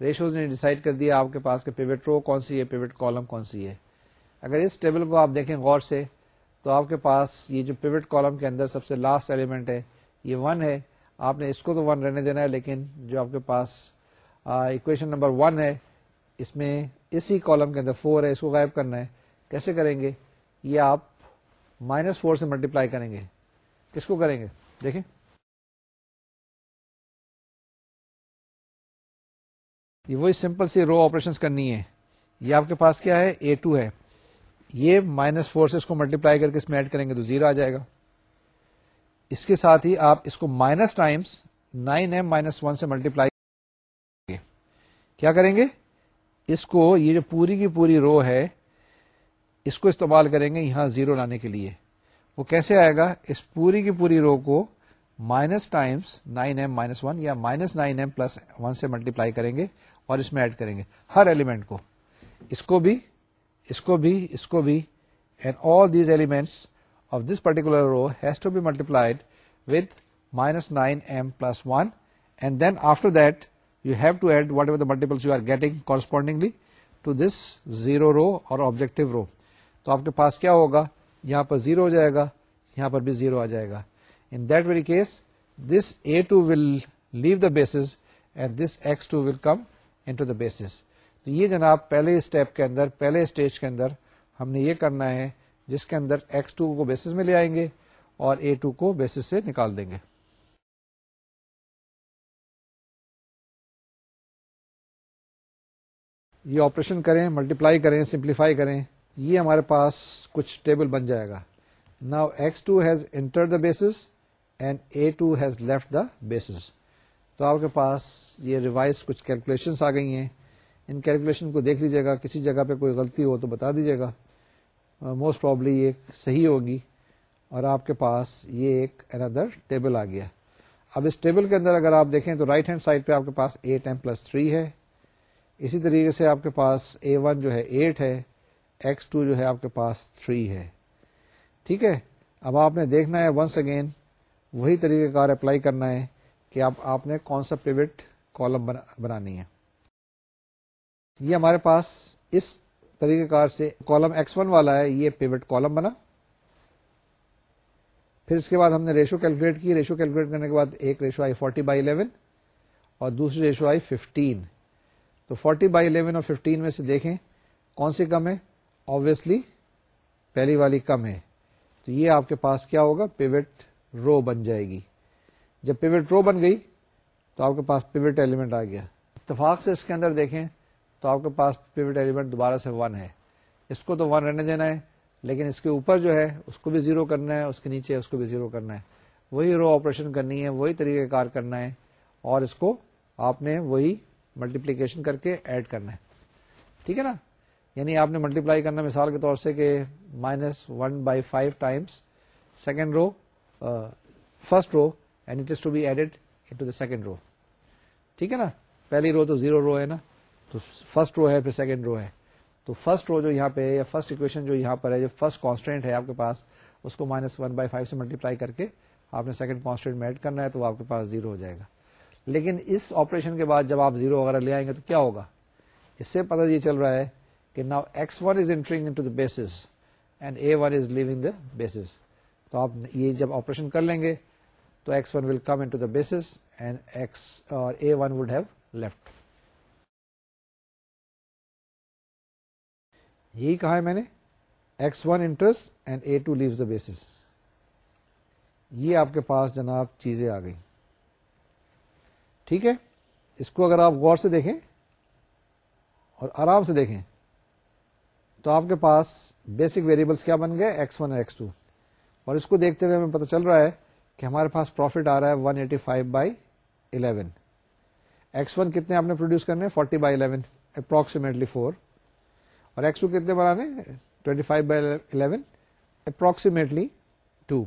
S1: ریشوز نے ڈیسائڈ کر دیا آپ کے پاس کہ پیوٹ رو کون سی ہے، پیوٹ کالم کون سی ہے۔ اگر اس ٹیبل کو آپ دیکھیں غور سے تو آپ کے پاس یہ جو پیوٹ کالم کے اندر سب سے لاسٹ ایلیمنٹ ہے، یہ ون ہے۔ آپ نے اس کو تو ون رہنے دینا ہے، لیکن جو آپ کے پاس اکویشن نمبر ون ہے، اس میں اسی کالم کے اندر فور ہے، اس کو غائب کرنا ہے۔ کیسے کریں گے؟ یہ آپ مائنس فور سے ملٹیپلائی کریں گے۔ کس کو کریں گے؟ دیکھیں۔ یہ وہی سمپل سی رو آپریشن کرنی ہے۔ یہ آپ کے پاس کیا ہے؟ اے ٹو ہے۔ یہ مائنس فور سے اس کو ملٹیپلائی کر کے اس میں ایڈ کریں گے تو زیرو آ جائے گا۔ اس کے ساتھ ہی آپ اس کو minus times nine M minus one سے ملٹیپلائی کیا کریں گے؟ اس کو یہ جو پوری کی پوری رو ہے، اس کو استعمال کریں گے یہاں زیرو لانے کے لیے۔ وہ کیسے آئے گا؟ اس پوری کی پوری رو کو minus times nine M minus one یا minus nine M plus one سے ملٹیپلائی کریں گے اور اس میں ایڈ کریں گے ہر ایلیمنٹ کو۔ اس کو بھی، اس کو بھی، اس کو بھی and all these elements of this particular row has to be multiplied with minus nine M plus one and then after that you have to add whatever the multiple you are getting correspondingly to this zero row اور objective row تو آپ کے پاس کیا ہوگا؟ یہاں پر zero ہو جائے گا، یہاں پر بھی زیرو آ جائے گا۔ In that very case this A two will leave the bases and this X two will come into the تو یہ جناب پہلے اسٹیپ کے اندر، پہلے اسٹیج کے اندر ہم نے یہ کرنا ہے، جس کے اندر ایکس ٹو کو بیسس میں لے آئیں گے اور اے ٹو کو بیسس سے نکال دیں گے۔ یہ آپریشن کریں ملٹیپلائی کریں سمپلیفائی کریں، یہ ہمارے پاس کچھ ٹیبل بن جائے گا۔ نا X two has enter the basis and A two has left the basis تو آپ کے پاس یہ ریوائز کچھ کیلکولیشنس آ گئی ہیں۔ ان کیلکولیشن کو دیکھ لیجیے گا۔ کسی جگہ پہ کوئی غلطی ہو تو بتا دیجیے گا۔ uh, موسٹ پرابلی یہ صحیح ہوگی۔ اور آپ کے پاس یہ ایک اندر ٹیبل آ گیا۔ اب اس ٹیبل کے اندر اگر آپ دیکھیں تو رائٹ ہینڈ سائڈ پہ آپ کے پاس ایٹ ایم پلس تھری ہے۔ اسی طریقے سے آپ کے پاس اے ون جو ہے ایٹ ہے ایکس ٹو جو ہے آپ کے پاس تھری ہے۔ ٹھیک ہے؟ اب آپ نے دیکھنا ہے ونس اگین وہی طریقہ کار اپلائی کرنا ہے کہ اب آپ نے کون سا پیوٹ کالم بنانی ہے۔ یہ ہمارے پاس اس طریقہ کار سے کالم ایکس ون والا ہے، یہ پیوٹ کالم بنا۔ پھر اس کے بعد ہم نے ریشو کیلکولیٹ کی۔ ریشو کیلکولیٹ کرنے کے بعد ایک ریشو آئی فورٹی بائی الیون اور دوسری ریشو آئی ففٹین تو فورٹی بائی الیون اور ففٹین میں سے دیکھیں کون سی کم ہے؟ آبویسلی پہلی والی کم ہے۔ تو یہ آپ کے پاس کیا ہوگا؟ پیوٹ رو بن جائے گی۔ جب پیوٹ رو بن گئی تو آپ کے پاس پیوٹ ایلیمنٹ آ گیا۔ اتفاق سے اس کے اندر دیکھیں تو آپ کے پاس پیوٹ ایلیمنٹ دوبارہ سے ون ہے۔ اس کو تو ون رہنے دینا ہے، لیکن اس کے اوپر جو ہے، اس کو بھی زیرو کرنا ہے، اس کے نیچے اس کو بھی زیرو کرنا ہے۔ وہی رو آپریشن کرنی ہے، وہی طریقہ کار کرنا ہے اور اس کو آپ نے وہی ملٹیپلیکیشن کر کے ایڈ کرنا ہے۔ ٹھیک ہے نا؟ یعنی آپ نے ملٹیپلائی کرنا مثال کے طور سے کہ minus one by five times second row first row and it is to be added in second row ٹھیک ہے نا؟ پہلی رو تو زیرو رو ہے نا۔ تو فرسٹ رو ہے، پھر سیکنڈ رو ہے۔ تو فرسٹ رو جو یہاں پہ یا فرسٹ اکویشن جو یہاں پر ہے، جو فرسٹ کانسٹینٹ ہے آپ کے پاس، اس کو مائنس ون بائی فائیو سے ملٹیپلائی کر کے آپ نے سیکنڈ کانسٹینٹ میں ایڈ کرنا ہے تو آپ کے پاس زیرو ہو جائے گا۔ لیکن اس آپریشن کے بعد جب آپ زیرو وغیرہ لے آئیں گے تو کیا ہوگا؟ اس سے پتہ یہ چل رہا ہے کہ now X one is entering into the bases and A one is leaving the bases تو آپ یہ جب آپریشن کر لیں گے تو X one will come into the bases and X اور A one would have left یہی کہا ہے میں نے X one enters and A two leaves the basis یہ آپ کے پاس جناب چیزیں آ گئی ٹھیک ہے؟ اس کو اگر آپ غور سے دیکھیں اور آرام سے دیکھیں، تو آپ کے پاس بیسک ویریبلس کیا بن گئے؟ ایکس ون اور ایکس ٹو اور اس کو دیکھتے ہوئے ہمیں پتہ چل رہا ہے کہ ہمارے پاس پروفٹ آ رہا ہے one eighty five by eleven X one کتنے آپ نے پروڈیوس کرنے forty by eleven approximately four اور ایکس ٹو کتنے بنانے twenty five by eleven approximately two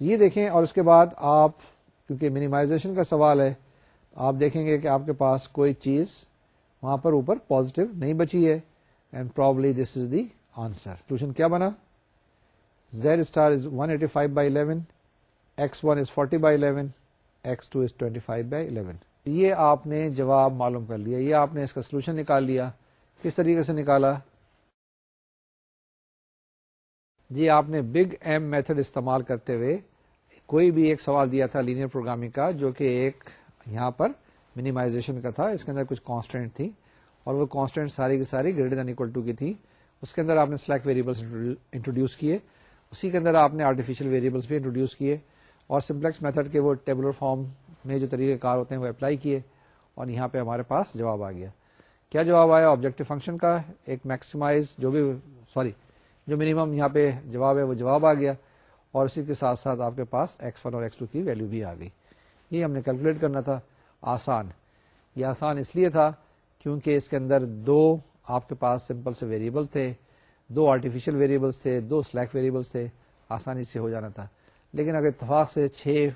S1: یہ دیکھیں اور اس کے بعد آپ کیونکہ منیمائزیشن کا سوال ہے۔ آپ دیکھیں گے کہ آپ کے پاس کوئی چیز وہاں پر اوپر پوزیٹو نہیں بچی ہے۔ And probably this is the answer solution کیا بنا؟ Z star is one eighty five by eleven X one is forty by eleven X two is twenty five by eleven یہ آپ نے جواب معلوم کر لیا، یہ آپ نے اس کا سولوشن نکال لیا۔ کس طریقے سے نکالا؟ جی آپ نے بگ ایم میتھڈ استعمال کرتے ہوئے کوئی بھی ایک سوال دیا تھا لینئر پروگرامنگ کا جو کہ ایک یہاں پر منیمائزیشن کا تھا، اس کے اندر کچھ کانسٹینٹ تھی اور وہ کانسٹینٹ ساری کی ساری گریٹر دین اکول ٹو کی تھی۔ اس کے اندر آپ نے سلیک ویریبلس انٹروڈیوس کیے، اسی کے اندر آپ نے آرٹیفیشل ویریبلس بھی انٹروڈیوس کیے اور سمپلیکس میتھڈ کے وہ ٹیبلر فارم میں جو طریقے کار ہوتے ہیں وہ اپلائی کیے اور یہاں پہ ہمارے پاس جواب آ گیا۔ کیا جواب آیا؟ آبجیکٹو فنکشن کا ایک میکسیمائز جو بھی سوری جو منیمم یہاں پہ جواب ہے وہ جواب آ گیا۔ اور اسی کے ساتھ ساتھ آپ کے پاس ایکس ون اور ایکس ٹو کی ویلو بھی آ گئی۔ یہ ہم نے کیلکولیٹ کرنا تھا۔ آسان۔ یہ آسان اس لیے تھا کیونکہ اس کے اندر دو آپ کے پاس سمپل سے ویریبل تھے، دو آرٹیفیشل ویریبلس تھے، دو سلیک ویریبلس تھے۔ آسانی سے ہو جانا تھا۔ لیکن اگر اتفاق سے چھ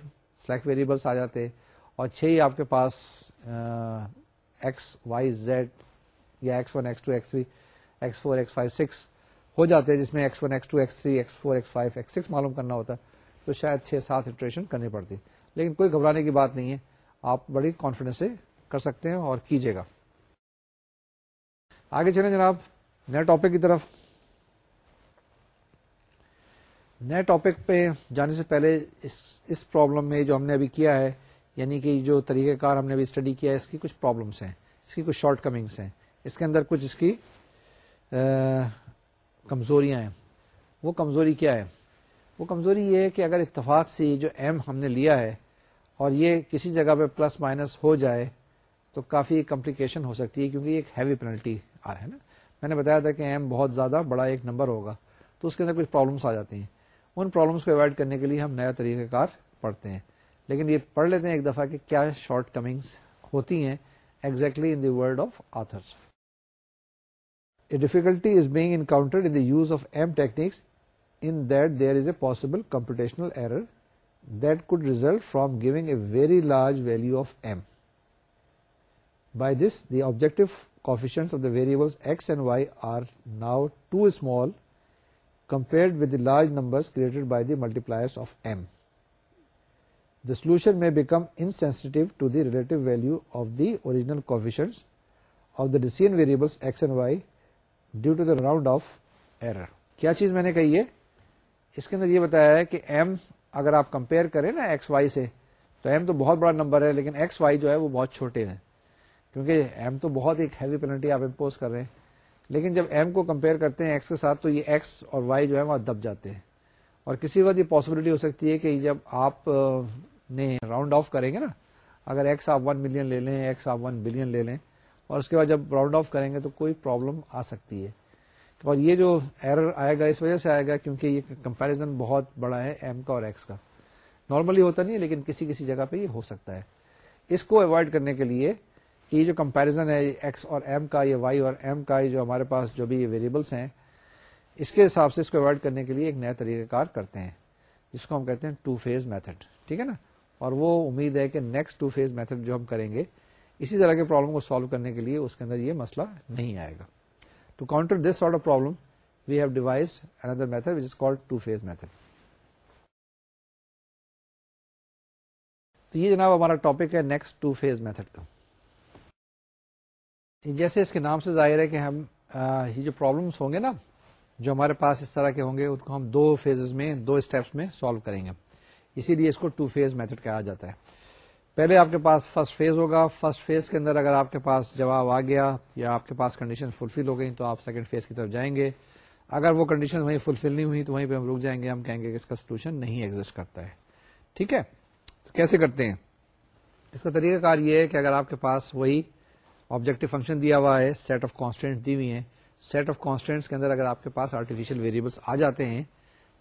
S1: سلیک ویریبلس آ جاتے اور چھ ہی آپ کے پاس ایکس وائی زیڈ یا X one X two X three X four X five six ہو جاتے ہیں جس میں X one X two X three X four X five X six معلوم کرنا ہوتا تو شاید چھ سات انٹریشن کرنی پڑتی لیکن کوئی گھبرانے کی بات نہیں ہے، آپ بڑی کانفیڈینس سے کر سکتے ہیں اور کیجیے گا۔ آگے چلیں جناب، نئے ٹاپک کی طرف۔ نئے ٹاپک پہ جانے سے پہلے اس اس پرابلم میں جو ہم نے ابھی کیا ہے یعنی کہ جو طریقہ کار ہم نے ابھی اسٹڈی کیا ہے، اس کی کچھ پرابلمس ہیں، اس کی کچھ شارٹ کمنگس ہیں۔ اس کے اندر کچھ اس کی کمزوریاں ہیں۔ وہ کمزوری کیا ہے؟ وہ کمزوری یہ ہے کہ اگر اتفاق سے جو ایم ہم نے لیا ہے اور یہ کسی جگہ پہ پلس مائنس ہو جائے تو کافی کمپلیکیشن ہو سکتی ہے کیونکہ ایک ہیوی پینلٹی ہے نا۔ میں نے بتایا تھا کہ ایم بہت زیادہ بڑا ایک نمبر ہوگا تو اس کے اندر کچھ پرابلمس آ جاتی ہیں۔ ان پرابلمس کو اوائڈ کرنے کے لیے ہم نیا طریقہ کار پڑھتے ہیں۔ لیکن یہ پڑھ لیتے ہیں ایک دفعہ کہ کیا شارٹ کمنگس ہوتی ہیں exactly in the word of authors difficulty is being encountered in the use of M techniques in that there is a possible computational error that could result from giving a very large value of M by this the objective coefficient of the variables X and Y are now too small compared with the large numbers created by the multipliers of m. The solution may become insensitive to the relative value of the original coefficients of the decision variables x and y due to the round off error کیا چیز میں نے کہی ہے؟ اس کے اندر یہ بتایا ہے کہ ایم اگر آپ کمپیئر کریں نا ایکس وائی سے، تو ایم تو بہت بڑا نمبر ہے، لیکن ایکس وائی جو ہے وہ بہت چھوٹے ہیں۔ کیونکہ ایم تو بہت ایک ہیوی پینلٹی آپ امپوز کر رہے ہیں۔ لیکن جب ایم کو کمپیئر کرتے ہیں ایکس کے ساتھ، تو یہ ایکس اور وائی جو ہے وہ دب جاتے ہیں۔ اور کسی وقت یہ پاسبلٹی ہو سکتی ہے کہ جب آپ نے راؤنڈ آف کریں گے نا، اگر ایکس آپ ون ملین لے لیں ایکس آپ ون بلین لے لیں اور اس کے بعد جب راؤنڈ آف کریں گے تو کوئی پرابلم آ سکتی ہے۔ اور یہ جو ایرر آئے گا، اس وجہ سے آئے گا کیونکہ یہ کمپیرزن بہت بڑا ہے ایم کا اور ایکس کا۔ نارملی ہوتا نہیں ہے، لیکن کسی کسی جگہ پہ یہ ہو سکتا ہے۔ اس کو اوائڈ کرنے کے لیے کہ یہ جو کمپیرزن ہے ایکس اور ایم کا، یہ وائی اور ایم کا، یہ جو ہمارے پاس جو بھی ویریبلس ہیں، اس کے حساب سے اس کو اوائڈ کرنے کے لیے ایک نیا طریقہ کار کرتے ہیں، جس کو ہم کہتے ہیں ٹو فیز میتھڈ ٹھیک ہے نا؟ اور وہ امید ہے کہ نیکسٹ ٹو فیز میتھڈ جو ہم کریں گے اسی طرح کے پرابلم کو سالو کرنے کے لیے اس کے اندر یہ مسئلہ نہیں آئے گا۔ To counter this sort of problem we have devise another method which is called two phase method تو یہ جناب ہمارا ٹاپک ہے نیکسٹ ٹو فیز میتھڈ کا جیسے اس کے نام سے ظاہر ہے کہ ہم یہ جو پرابلمس ہوں گے نا، جو ہمارے پاس اس طرح کے ہوں گے، ان کو ہم دو فیزز میں، دو اسٹیپس میں سالو کریں گے۔ اسی لیے اس کو ٹو فیز میتھڈ کہا جاتا ہے۔ پہلے آپ کے پاس فرسٹ فیز ہوگا. فرسٹ فیز کے اندر اگر آپ کے پاس جواب آ گیا یا آپ کے پاس کنڈیشن فلفل ہو گئی تو آپ سیکنڈ فیز کی طرف جائیں گے. اگر وہ کنڈیشن وہیں فلفل نہیں ہوئی تو وہیں پہ ہم رک جائیں گے. ہم کہیں گے کہ اس کا سولوشن نہیں ایگزٹ کرتا ہے. ٹھیک ہے؟ تو کیسے کرتے ہیں؟ اس کا طریقہ کار یہ ہے کہ اگر آپ کے پاس وہی آبجیکٹو فنکشن دیا ہوا ہے سیٹ آف کانسٹینٹ دی ہوئی ہیں سیٹ آف کانسٹینٹس کے اندر اگر آپ کے پاس آرٹیفیشل ویریبلس آ جاتے ہیں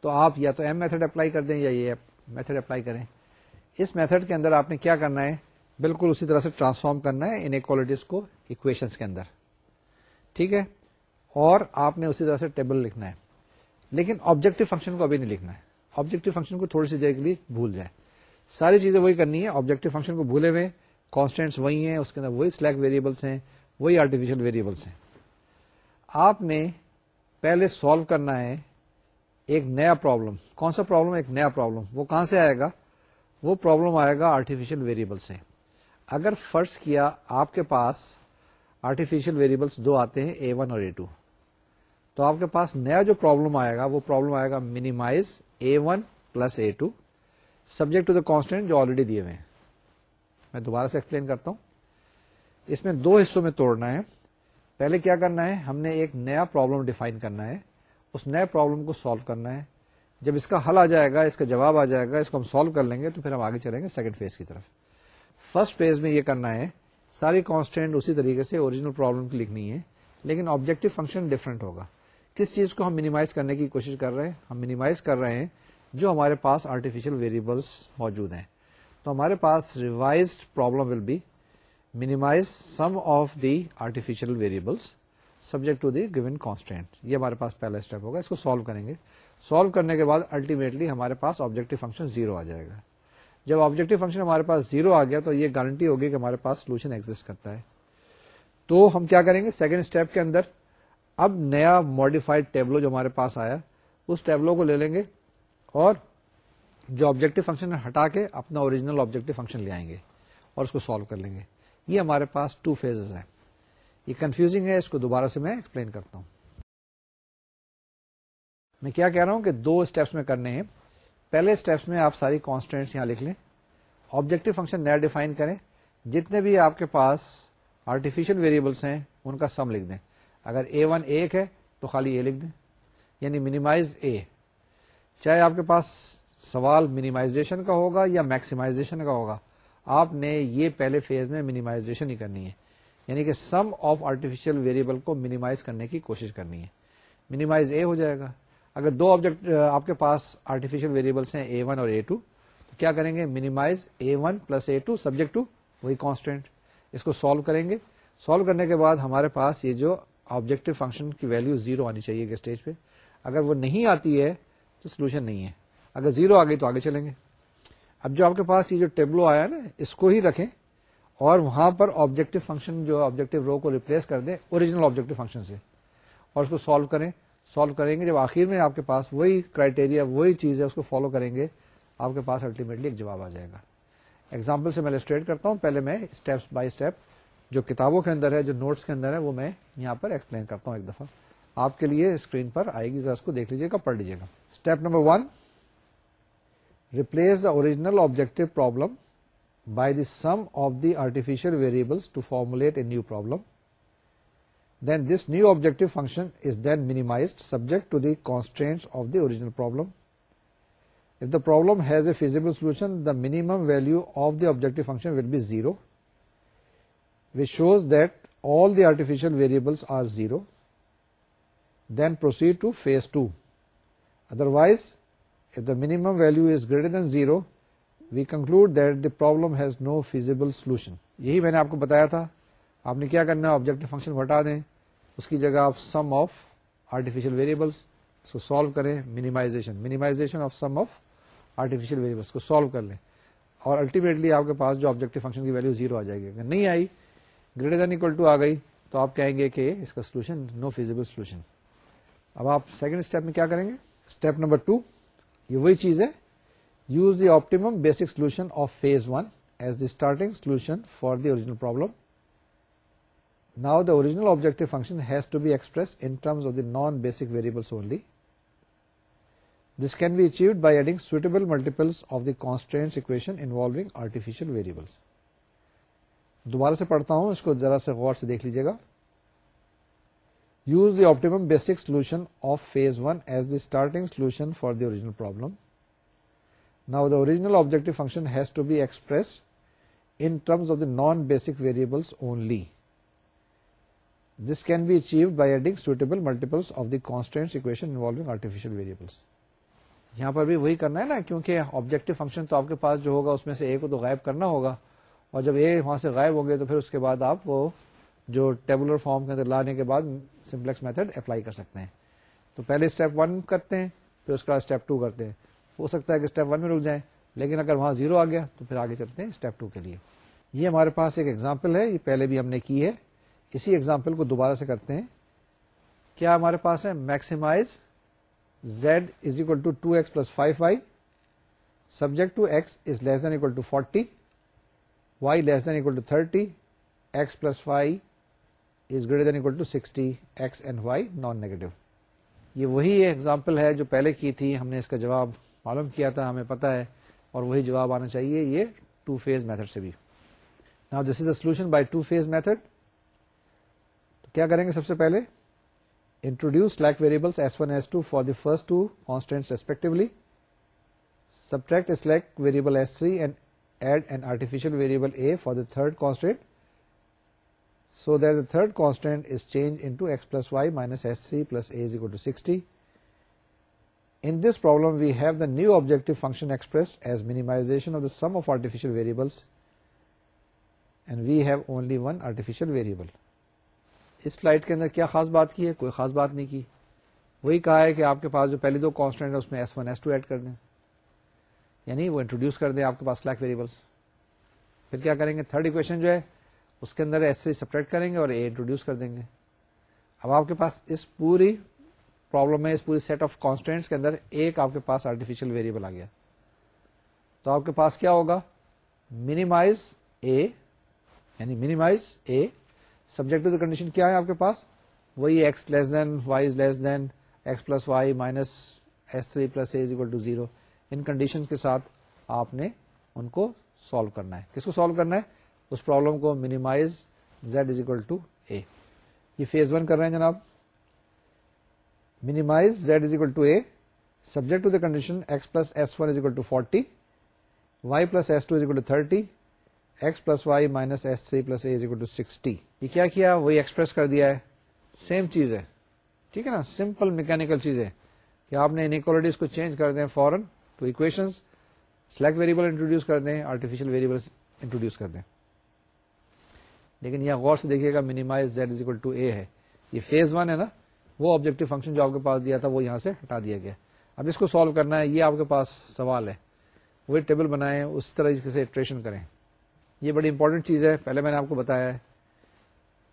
S1: تو آپ یا تو ایم میتھڈ اپلائی کر دیں یا یہ میتھڈ اپلائی کریں۔ اس میتھڈ کے اندر آپ نے کیا کرنا ہے؟ بالکل اسی طرح سے ٹرانسفارم کرنا ہے انکوالٹیز کو اکویشنس کے اندر۔ ٹھیک ہے؟ اور آپ نے اسی طرح سے ٹیبل لکھنا ہے۔ لیکن آبجیکٹو فنکشن کو ابھی نہیں لکھنا ہے۔ آبجیکٹو فنکشن کو تھوڑی سی دیر کے لیے بھول جائیں۔ ساری چیزیں وہی کرنی ہے آبجیکٹو فنکشن کو بھولے ہوئے۔ کانسٹینٹس وہی ہیں، اس کے اندر وہی سلیک ویریبلس ہیں، وہی آرٹیفیشل ویریبلس ہیں۔ آپ نے پہلے سالو کرنا ہے ایک نیا پرابلم کون سا پرابلم ایک نیا پرابلم وہ کہاں سے آئے گا؟ وہ پرابلم آئے گا آرٹیفیشل ویریبل سے۔ اگر فرض کیا آپ کے پاس آرٹیفیشل ویریبلس دو آتے ہیں اے ون اور اے ٹو تو آپ کے پاس نیا جو پرابلم آئے گا، وہ پرابلم آئے گا minimize A one plus A two subject to the constant جو آلریڈی دیے ہوئے ہیں۔ میں دوبارہ سے ایکسپلین کرتا ہوں۔ اس میں دو حصوں میں توڑنا ہے۔ پہلے کیا کرنا ہے؟ ہم نے ایک نیا پرابلم ڈیفائن کرنا ہے۔ اس نئے پرابلم کو سالو کرنا ہے۔ جب اس کا حل آ جائے گا، اس کا جواب آ جائے گا، اس کو ہم سالو کر لیں گے، تو پھر ہم آگے چلیں گے سیکنڈ فیز کی طرف۔ فرسٹ فیز میں یہ کرنا ہے، ساری کانسٹینٹ اسی طریقے سے اوریجنل پرابلم کی لکھنی ہے، لیکن آبجیکٹو فنکشن ڈفرنٹ ہوگا۔ کس چیز کو ہم مینیمائز کرنے کی کوشش کر رہے ہیں؟ ہم مینیمائز کر رہے ہیں جو ہمارے پاس آرٹیفیشل ویریبلس موجود ہیں۔ تو ہمارے پاس revised problem will be minimize sum of the artificial variables subject to the given constant یہ ہمارے پاس پہلا اسٹیپ ہوگا، اس کو سالو کریں گے۔ سالو کرنے کے بعد الٹیمیٹلی ہمارے پاس آبجیکٹو فنکشن زیرو آ جائے گا۔ جب آبجیکٹو فنکشن ہمارے پاس زیرو آ گیا تو یہ گارنٹی ہوگی کہ ہمارے پاس سولوشن ایگزٹ کرتا ہے۔ تو ہم کیا کریں گے؟ سیکنڈ اسٹیپ کے اندر اب نیا ماڈیفائڈ ٹیبلو جو ہمارے پاس آیا، اس ٹیبلو کو لے لیں گے اور جو آبجیکٹو فنکشن ہٹا کے اپنا اوریجنل آبجیکٹو فنکشن لے آئیں گے اور اس کو سالو کر لیں گے۔ یہ ہمارے پاس ٹو فیز ہیں۔ یہ کنفیوزنگ ہے، اس کو دوبارہ سے میں ایکسپلین کرتا ہوں۔ میں کیا کہہ رہا ہوں کہ دو اسٹیپس میں کرنے ہیں۔ پہلے اسٹیپس میں آپ ساری کانسٹینٹس یہاں لکھ لیں۔ آبجیکٹو فنکشن نیا ڈیفائن کریں۔ جتنے بھی آپ کے پاس آرٹیفیشل ویریبلس ہیں، ان کا سم لکھ دیں۔ اگر اے ون ایک ہے، تو خالی اے لکھ دیں۔ یعنی منیمائز اے چاہے آپ کے پاس سوال منیمائزیشن کا ہوگا یا میکسیمائزیشن کا ہوگا، آپ نے یہ پہلے فیز میں منیمائزیشن ہی کرنی ہے۔ یعنی کہ سم آف آرٹیفیشل ویریبل کو منیمائز کرنے کی کوشش کرنی ہے۔ منیمائز اے ہو جائے گا۔ اگر دو آبجیکٹ آپ کے پاس آرٹیفیشل ویریبلس ہیں اے ون اور اے ٹو تو کیا کریں گے؟ Minimize A one plus A two subject to وہی کانسٹینٹ اس کو سالو کریں گے۔ سالو کرنے کے بعد ہمارے پاس یہ جو آبجیکٹو فنکشن کی ویلو زیرو آنی چاہیے اسٹیج پہ۔ اگر وہ نہیں آتی ہے، تو سولوشن نہیں ہے۔ اگر زیرو آ گئی تو آگے چلیں گے۔ اب جو آپ کے پاس یہ جو ٹیبلو آیا نا، اس کو ہی رکھیں اور وہاں پر آبجیکٹو فنکشن جو آبجیکٹو رو کو ریپلیس کر دیں اوریجنل آبجیکٹو فنکشن سے۔ اور اس کو سالو کریں۔ سالو کریں گے، جب آخر میں آپ کے پاس وہی کرائٹیریا وہی چیز ہے، اس کو فالو کریں گے، آپ کے پاس الٹیمیٹلی ایک جواب آ جائے گا۔ ایگزامپل سے میں اسٹریٹ کرتا ہوں۔ پہلے میں اسٹیپ بائی اسٹیپ جو کتابوں کے اندر ہے، جو نوٹس کے اندر ہے، وہ میں یہاں پر ایکسپلین کرتا ہوں ایک دفعہ۔ آپ کے لیے اسکرین پر آئے گی، ذرا اس کو دیکھ لیجیے گا، پڑھ لیجیے گا۔ Step number one replace the original objective problem by the sum of the artificial variables to formulate a new problem then this new objective function is then minimized subject to the constraints of the original problem. If the problem has a feasible solution, the minimum value of the objective function will be 0, which shows that all the artificial variables are 0. Then proceed to phase 2. Otherwise, if the minimum value is greater than 0, we conclude that the problem has no feasible solution. یہی میں نے آپ کو بتایا تھا آپ نے کیا کرنا آبجیکٹو فنکشن ہٹا دیں اس کی جگہ آپ سم آف آرٹیفیشل ویریبلس اس کو سالو کریں minimization minimization of sum of artificial variables کو سالو کر لیں اور الٹیمیٹلی آپ کے پاس جو آبجیکٹو فنکشن کی ویلو زیرو آ جائے گی۔ اگر نہیں آئی گریٹر دین اکول ٹو آ گئی، تو آپ کہیں گے کہ اس کا سولوشن نو فیزیبل سولوشن اب آپ سیکنڈ اسٹیپ میں کیا کریں گے؟ اسٹیپ نمبر ٹو یہ وہی چیز ہے۔ Use the optimum basic solution of phase one as the starting solution for the original problem Now the original objective function has to be expressed in terms of the non-basic variables only. This can be achieved by adding suitable multiples of the constraints equation involving artificial variables. دوبارہ سے پڑھتا ہوں، اس کو ذرا سے غور سے دیکھ لیجیے گا use the optimum basic solution of phase one as the starting solution for the original problem now the original objective function has to be express in terms of the non basic variables only this can be achieved by adding suitable multiples of the constant equation involving artificial variables یہاں پر بھی وہی کرنا ہے نا کیونکہ objective function تو آپ کے پاس جو ہوگا اس میں سے اے کو تو غائب کرنا ہوگا اور جب اے وہاں سے غائب ہو گئے تو پھر اس کے بعد آپ وہ جو ٹیبولر فارم کے اندر لانے کے بعد سمپلیکس میتھڈ اپلائی کر سکتے ہیں تو پہلے اسٹیپ ون کرتے ہیں پھر اس کا اسٹیپ ٹو کرتے ہیں ہو سکتا ہے کہ اسٹیپ ون میں رک جائیں لیکن اگر وہاں زیرو آ گیا تو پھر آگے چلتے ہیں اسٹیپ ٹو کے لیے یہ ہمارے پاس ایک ایگزامپل ہے یہ پہلے بھی ہم نے کی ہے اسی ایگزامپل کو دوبارہ سے کرتے ہیں۔ کیا ہمارے پاس ہے؟ Maximize Z is equal to two X plus five Y subject to X is less than equal to forty Y less than equal to thirty X plus Y is greater than equal to sixty X and Y non negative یہ وہی example ہے جو پہلے کی تھی۔ ہم نے اس کا جواب معلوم کیا تھا، ہمیں پتا ہے، اور وہی جواب آنا چاہیے یہ ٹو فیز میتھڈ سے بھی۔ نا this is the solution by two phase method کیا کریں گے سب سے پہلے؟ Introduce slack variables S one S two for the first two constant respectively subtract slack variable S three and add an artificial variable A for the third constant so that the third constant is change into X plus Y minus S three plus A is equal to sixty In this problem, we have the new objective function expressed as minimization of the sum of artificial variables, and we have only one artificial variable. اس slide کے اندر کیا خاص بات کی ہے؟ کوئی خاص بات نہیں کی۔ وہی کہا ہے کہ آپ کے پاس جو پہلی دو کانسٹینٹ ہے اس میں S one S two add کر دیں۔ یعنی وہ انٹروڈیوس کر دیں آپ کے پاس سلیک ویریبلس پھر کیا کریں گے؟ تھرڈ اکویشن جو ہے، اس کے اندر ایس تھری سپریٹ کریں گے اور اے انٹروڈیوس کر دیں گے۔ اب آپ کے پاس اس پوری پرابلم میں، اس پوری سیٹ آف کانسٹینٹس کے اندر ایک آپ کے پاس آرٹیفیشل ویریبل آ گیا۔ تو آپ کے پاس کیا ہوگا؟ مینیمائز اے یعنی minimize A subject to the condition کیا ہے آپ کے پاس؟ وہی X less than Y is less than X plus Y minus S three plus A is equal to zero in condition کے ساتھ آپ نے ان کو سالو کرنا ہے۔ کس کو سالو کرنا ہے؟ اس پرابلم کو minimize Z is equal to A یہ فیز ون کر رہے ہیں جناب۔ minimize z is equal to a subject to the condition x plus s1 is equal to 40 y plus s2 is equal to 30 x plus y minus s3 plus a is equal to 60 یہ کیا کیا؟ وہی express کر دیا ہے. Same چیز ہے. ٹھیک ہے نا؟ سمپل میکینکل چیز ہے. کہ آپ نے انکوالٹیز کو چینج کر دیں فورن to equation slack variable introduce کر دیں آرٹیفیشل ویریبل انٹروڈیوس کر دیں۔ لیکن یہ غور سے دیکھیے گا minimize Z is equal to A ہے۔ یہ فیز ون ہے نا؟ وہ آبجیکٹو فنکشن جو آپ کے پاس دیا تھا، وہ یہاں سے ہٹا دیا گیا۔ اب اس کو سالو کرنا ہے، یہ آپ کے پاس سوال ہے۔ وہی ٹیبل بنائیں، اس طرح سے ٹریشن کریں۔ یہ بڑی امپورٹنٹ چیز ہے۔ پہلے میں نے آپ کو بتایا ہے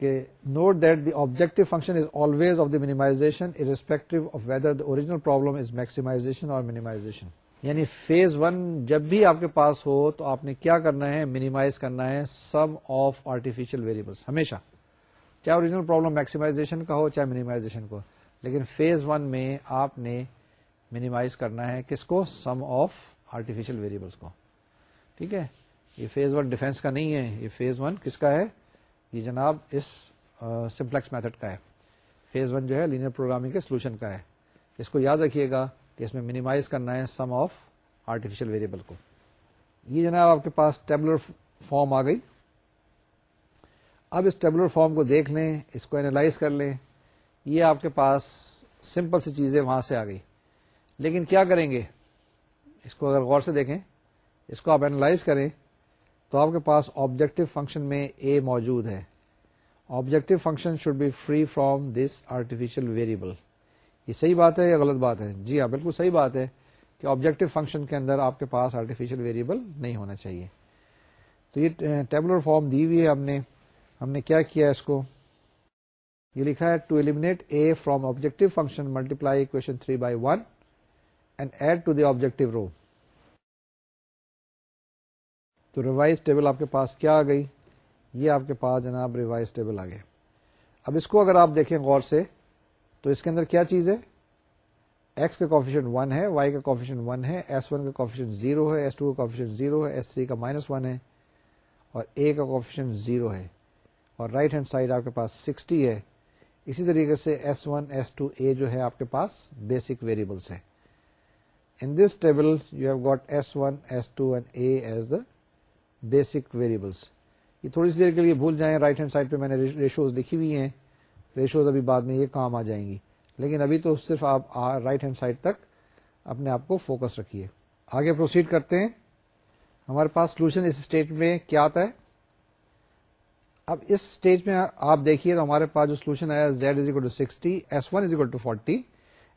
S1: کہ note that the objective function is always of the minimization respective of whether the original problem is maximization اور مینیمائزیشن یعنی فیز ون جب بھی آپ کے پاس ہو تو آپ نے کیا کرنا ہے؟ مینیمائز کرنا ہے سم آف آرٹیفیشل ویریبلس ہمیشہ۔ چاہے اوریجنل پرابلم میکسیمائزیشن کا ہو، چاہے مینیمائزیشن کو لیکن فیز ون میں آپ نے مینیمائز کرنا ہے کس کو؟ سم آف آرٹیفیشل ویریبلس کو۔ ٹھیک ہے؟ یہ فیز ون ڈیفینس کا نہیں ہے، یہ فیز ون کس کا ہے؟ یہ جناب اس سمپلیکس میتھڈ کا ہے۔ فیز ون جو ہے لینئر پروگرامنگ کے سولوشن کا ہے۔ اس کو یاد رکھیے گا کہ اس میں مینیمائز کرنا ہے سم آف آرٹیفیشل ویریبل کو۔ یہ جناب آپ کے پاس ٹیبلر فارم آ گئی۔ اب اس ٹیبلر فارم کو دیکھ لیں، اس کو اینالائز کر لیں۔ یہ آپ کے پاس سمپل سی چیزیں وہاں سے آ گئی۔ لیکن کیا کریں گے؟ اس کو اگر غور سے دیکھیں، اس کو آپ اینالائز کریں۔ تو آپ کے پاس آبجیکٹو فنکشن میں اے موجود ہے۔ Objective function should be free from this artificial variable یہ صحیح بات ہے یا غلط بات ہے؟ جی ہاں بالکل صحیح بات ہے کہ آبجیکٹو فنکشن کے اندر آپ کے پاس آرٹیفیشل ویریبل نہیں ہونا چاہیے۔ تو یہ ٹیبلر فارم دی ہوئی ہے ہم نے۔ ہم نے کیا کیا اس کو؟ یہ لکھا ہے to eliminate A from objective function multiply equation three by one and add to the objective row تو ریوائز ٹیبل آپ کے پاس کیا آ گئی؟ یہ آپ کے پاس جناب ریوائز ٹیبل آ گئے۔ اب اس کو اگر آپ دیکھیں غور سے، تو اس کے اندر کیا چیز ہے؟ ایکس کا کافیشن ون ہے وائی کا کافیشن ون ہے ایس ون کا کافیشن زیرو ہے ایس ٹو کا کافیشن زیرو ہے ایس تھری کا مائنس ون ہے اور اے کا کوفیشن زیرو ہے۔ اور رائٹ ہینڈ سائڈ آپ کے پاس سکسٹی ہے۔ اسی طریقے سے S one S two A جو ہے آپ کے پاس بیسک ویریبلس ہے۔ In this table you have got S one S two and A as the basic variables. یہ تھوڑی سی دیر کے لیے بھول جائیں رائٹ ہینڈ سائڈ پہ میں نے ریشوز لکھی ہوئی ہیں۔ ریشوز ابھی بعد میں یہ کام آ جائیں گی۔ لیکن ابھی تو صرف آپ رائٹ ہینڈ سائڈ تک اپنے آپ کو فوکس رکھیے۔ آگے پروسیڈ کرتے ہیں۔ ہمارے پاس سولوشن اس اسٹیج میں کیا آتا ہے؟ اب اس اسٹیج میں آپ دیکھیے تو ہمارے پاس جو سولوشن آیا Z is equal to sixty S one is equal to forty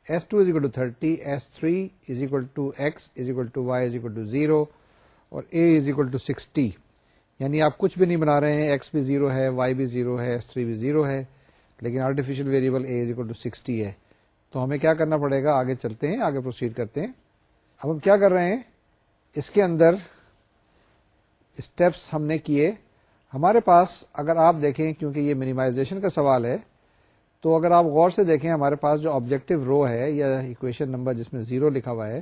S1: S two is equal to thirty S three is equal to X is equal to Y is equal to zero اور A is equal to sixty یعنی آپ کچھ بھی نہیں بنا رہے ہیں x بھی زیرو ہے وائی بھی زیرو ہے ایس تھری بھی زیرو ہے، لیکن artificial variable A is equal to sixty ہے۔ تو ہمیں کیا کرنا پڑے گا؟ آگے چلتے ہیں، آگے پروسیڈ کرتے ہیں۔ اب ہم کیا کر رہے ہیں؟ اس کے اندر اسٹیپس ہم نے کیے۔ ہمارے پاس اگر آپ دیکھیں، کیونکہ یہ منیمائزیشن کا سوال ہے، تو اگر آپ غور سے دیکھیں، ہمارے پاس جو آبجیکٹو رو ہے یا اکویشن نمبر جس میں زیرو لکھا ہوا ہے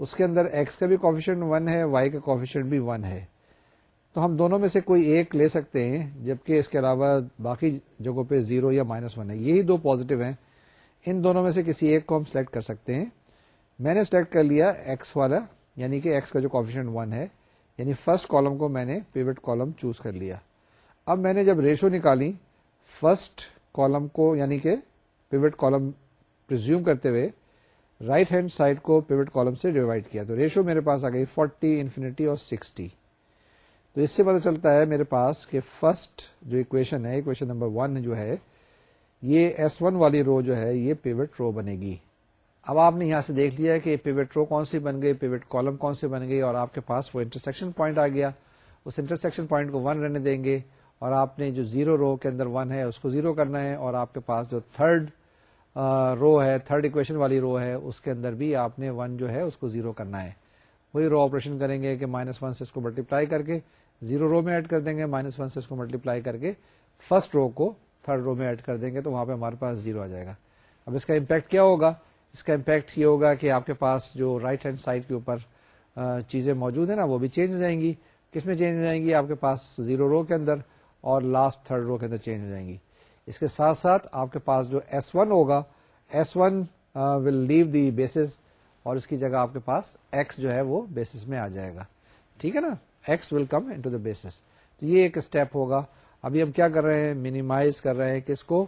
S1: اس کے اندر ایکس کا بھی کوفیشنٹ ون ہے وائی کا کوفیشنٹ بھی ون ہے۔ تو ہم دونوں میں سے کوئی ایک لے سکتے ہیں، جبکہ اس کے علاوہ باقی جگہوں پہ زیرو یا مائنس ون ہے۔ یہی دو پوزیٹو ہیں۔ ان دونوں میں سے کسی ایک کو ہم سلیکٹ کر سکتے ہیں۔ میں نے سلیکٹ کر لیا ایکس والا یعنی کہ ایکس کا جو کوفیشنٹ ون ہے یعنی فرسٹ کالم کو میں نے پیوٹ کالم چوز کر لیا۔ اب میں نے جب ریشو نکالی فرسٹ کالم کو یعنی کہ پیوٹ کالم پرزیوم کرتے ہوئے رائٹ ہینڈ سائڈ کو پیوٹ کالم سے ڈیوائڈ کیا۔ تو ریشو میرے پاس آ گئی فورٹی انفینٹی اور سکسٹی تو اس سے پتا چلتا ہے میرے پاس کہ فرسٹ جو اکویشن ہے اکویشن نمبر ون جو ہے، یہ ایس ون والی رو جو ہے، یہ پیوٹ رو بنے گی۔ اب آپ نے یہاں سے دیکھ لیا کہ پیوٹ رو کون سی بن گئی پیوٹ کالم کون سی بن گئی، اور آپ کے پاس وہ انٹرسیکشن پوائنٹ آ گیا۔ اس انٹرسیکشن پوائنٹ کو ون رہنے دیں گے، اور آپ نے جو زیرو رو کے اندر ون ہے، اس کو زیرو کرنا ہے، اور آپ کے پاس جو تھرڈ رو ہے تھرڈ اکویشن والی رو ہے، اس کے اندر بھی آپ نے ون جو ہے، اس کو زیرو کرنا ہے۔ وہی رو آپریشن کریں گے کہ مائنس ون سے اس کو ملٹیپلائی کر کے زیرو رو میں ایڈ کر دیں گے مائنس ون سے اس کو ملٹیپلائی کر کے فرسٹ رو کو تھرڈ رو میں ایڈ کر دیں گے، تو وہاں پہ ہمارے پاس زیرو آ جائے گا۔ اب اس کا امپیکٹ کیا ہوگا؟ اس کا امپیکٹ یہ ہوگا کہ آپ کے پاس جو رائٹ ہینڈ سائڈ کے اوپر چیزیں موجود ہیں نا، وہ بھی چینج ہو جائیں گی۔ کس میں چینج ہو جائیں گی؟ آپ کے پاس زیرو رو کے اندر اور لاسٹ تھرڈ رو کے اندر چینج ہو جائیں گی۔ اس کے ساتھ ساتھ آپ کے پاس جو ایس ون ہوگا S one will leave the basis اور اس کی جگہ آپ کے پاس ایکس جو ہے وہ بیسس میں آ جائے گا۔ ٹھیک ہے نا؟ X will come in to the basis تو یہ ایک اسٹیپ ہوگا۔ ابھی ہم کیا کر رہے ہیں؟ مینیمائز کر رہے ہیں کس کو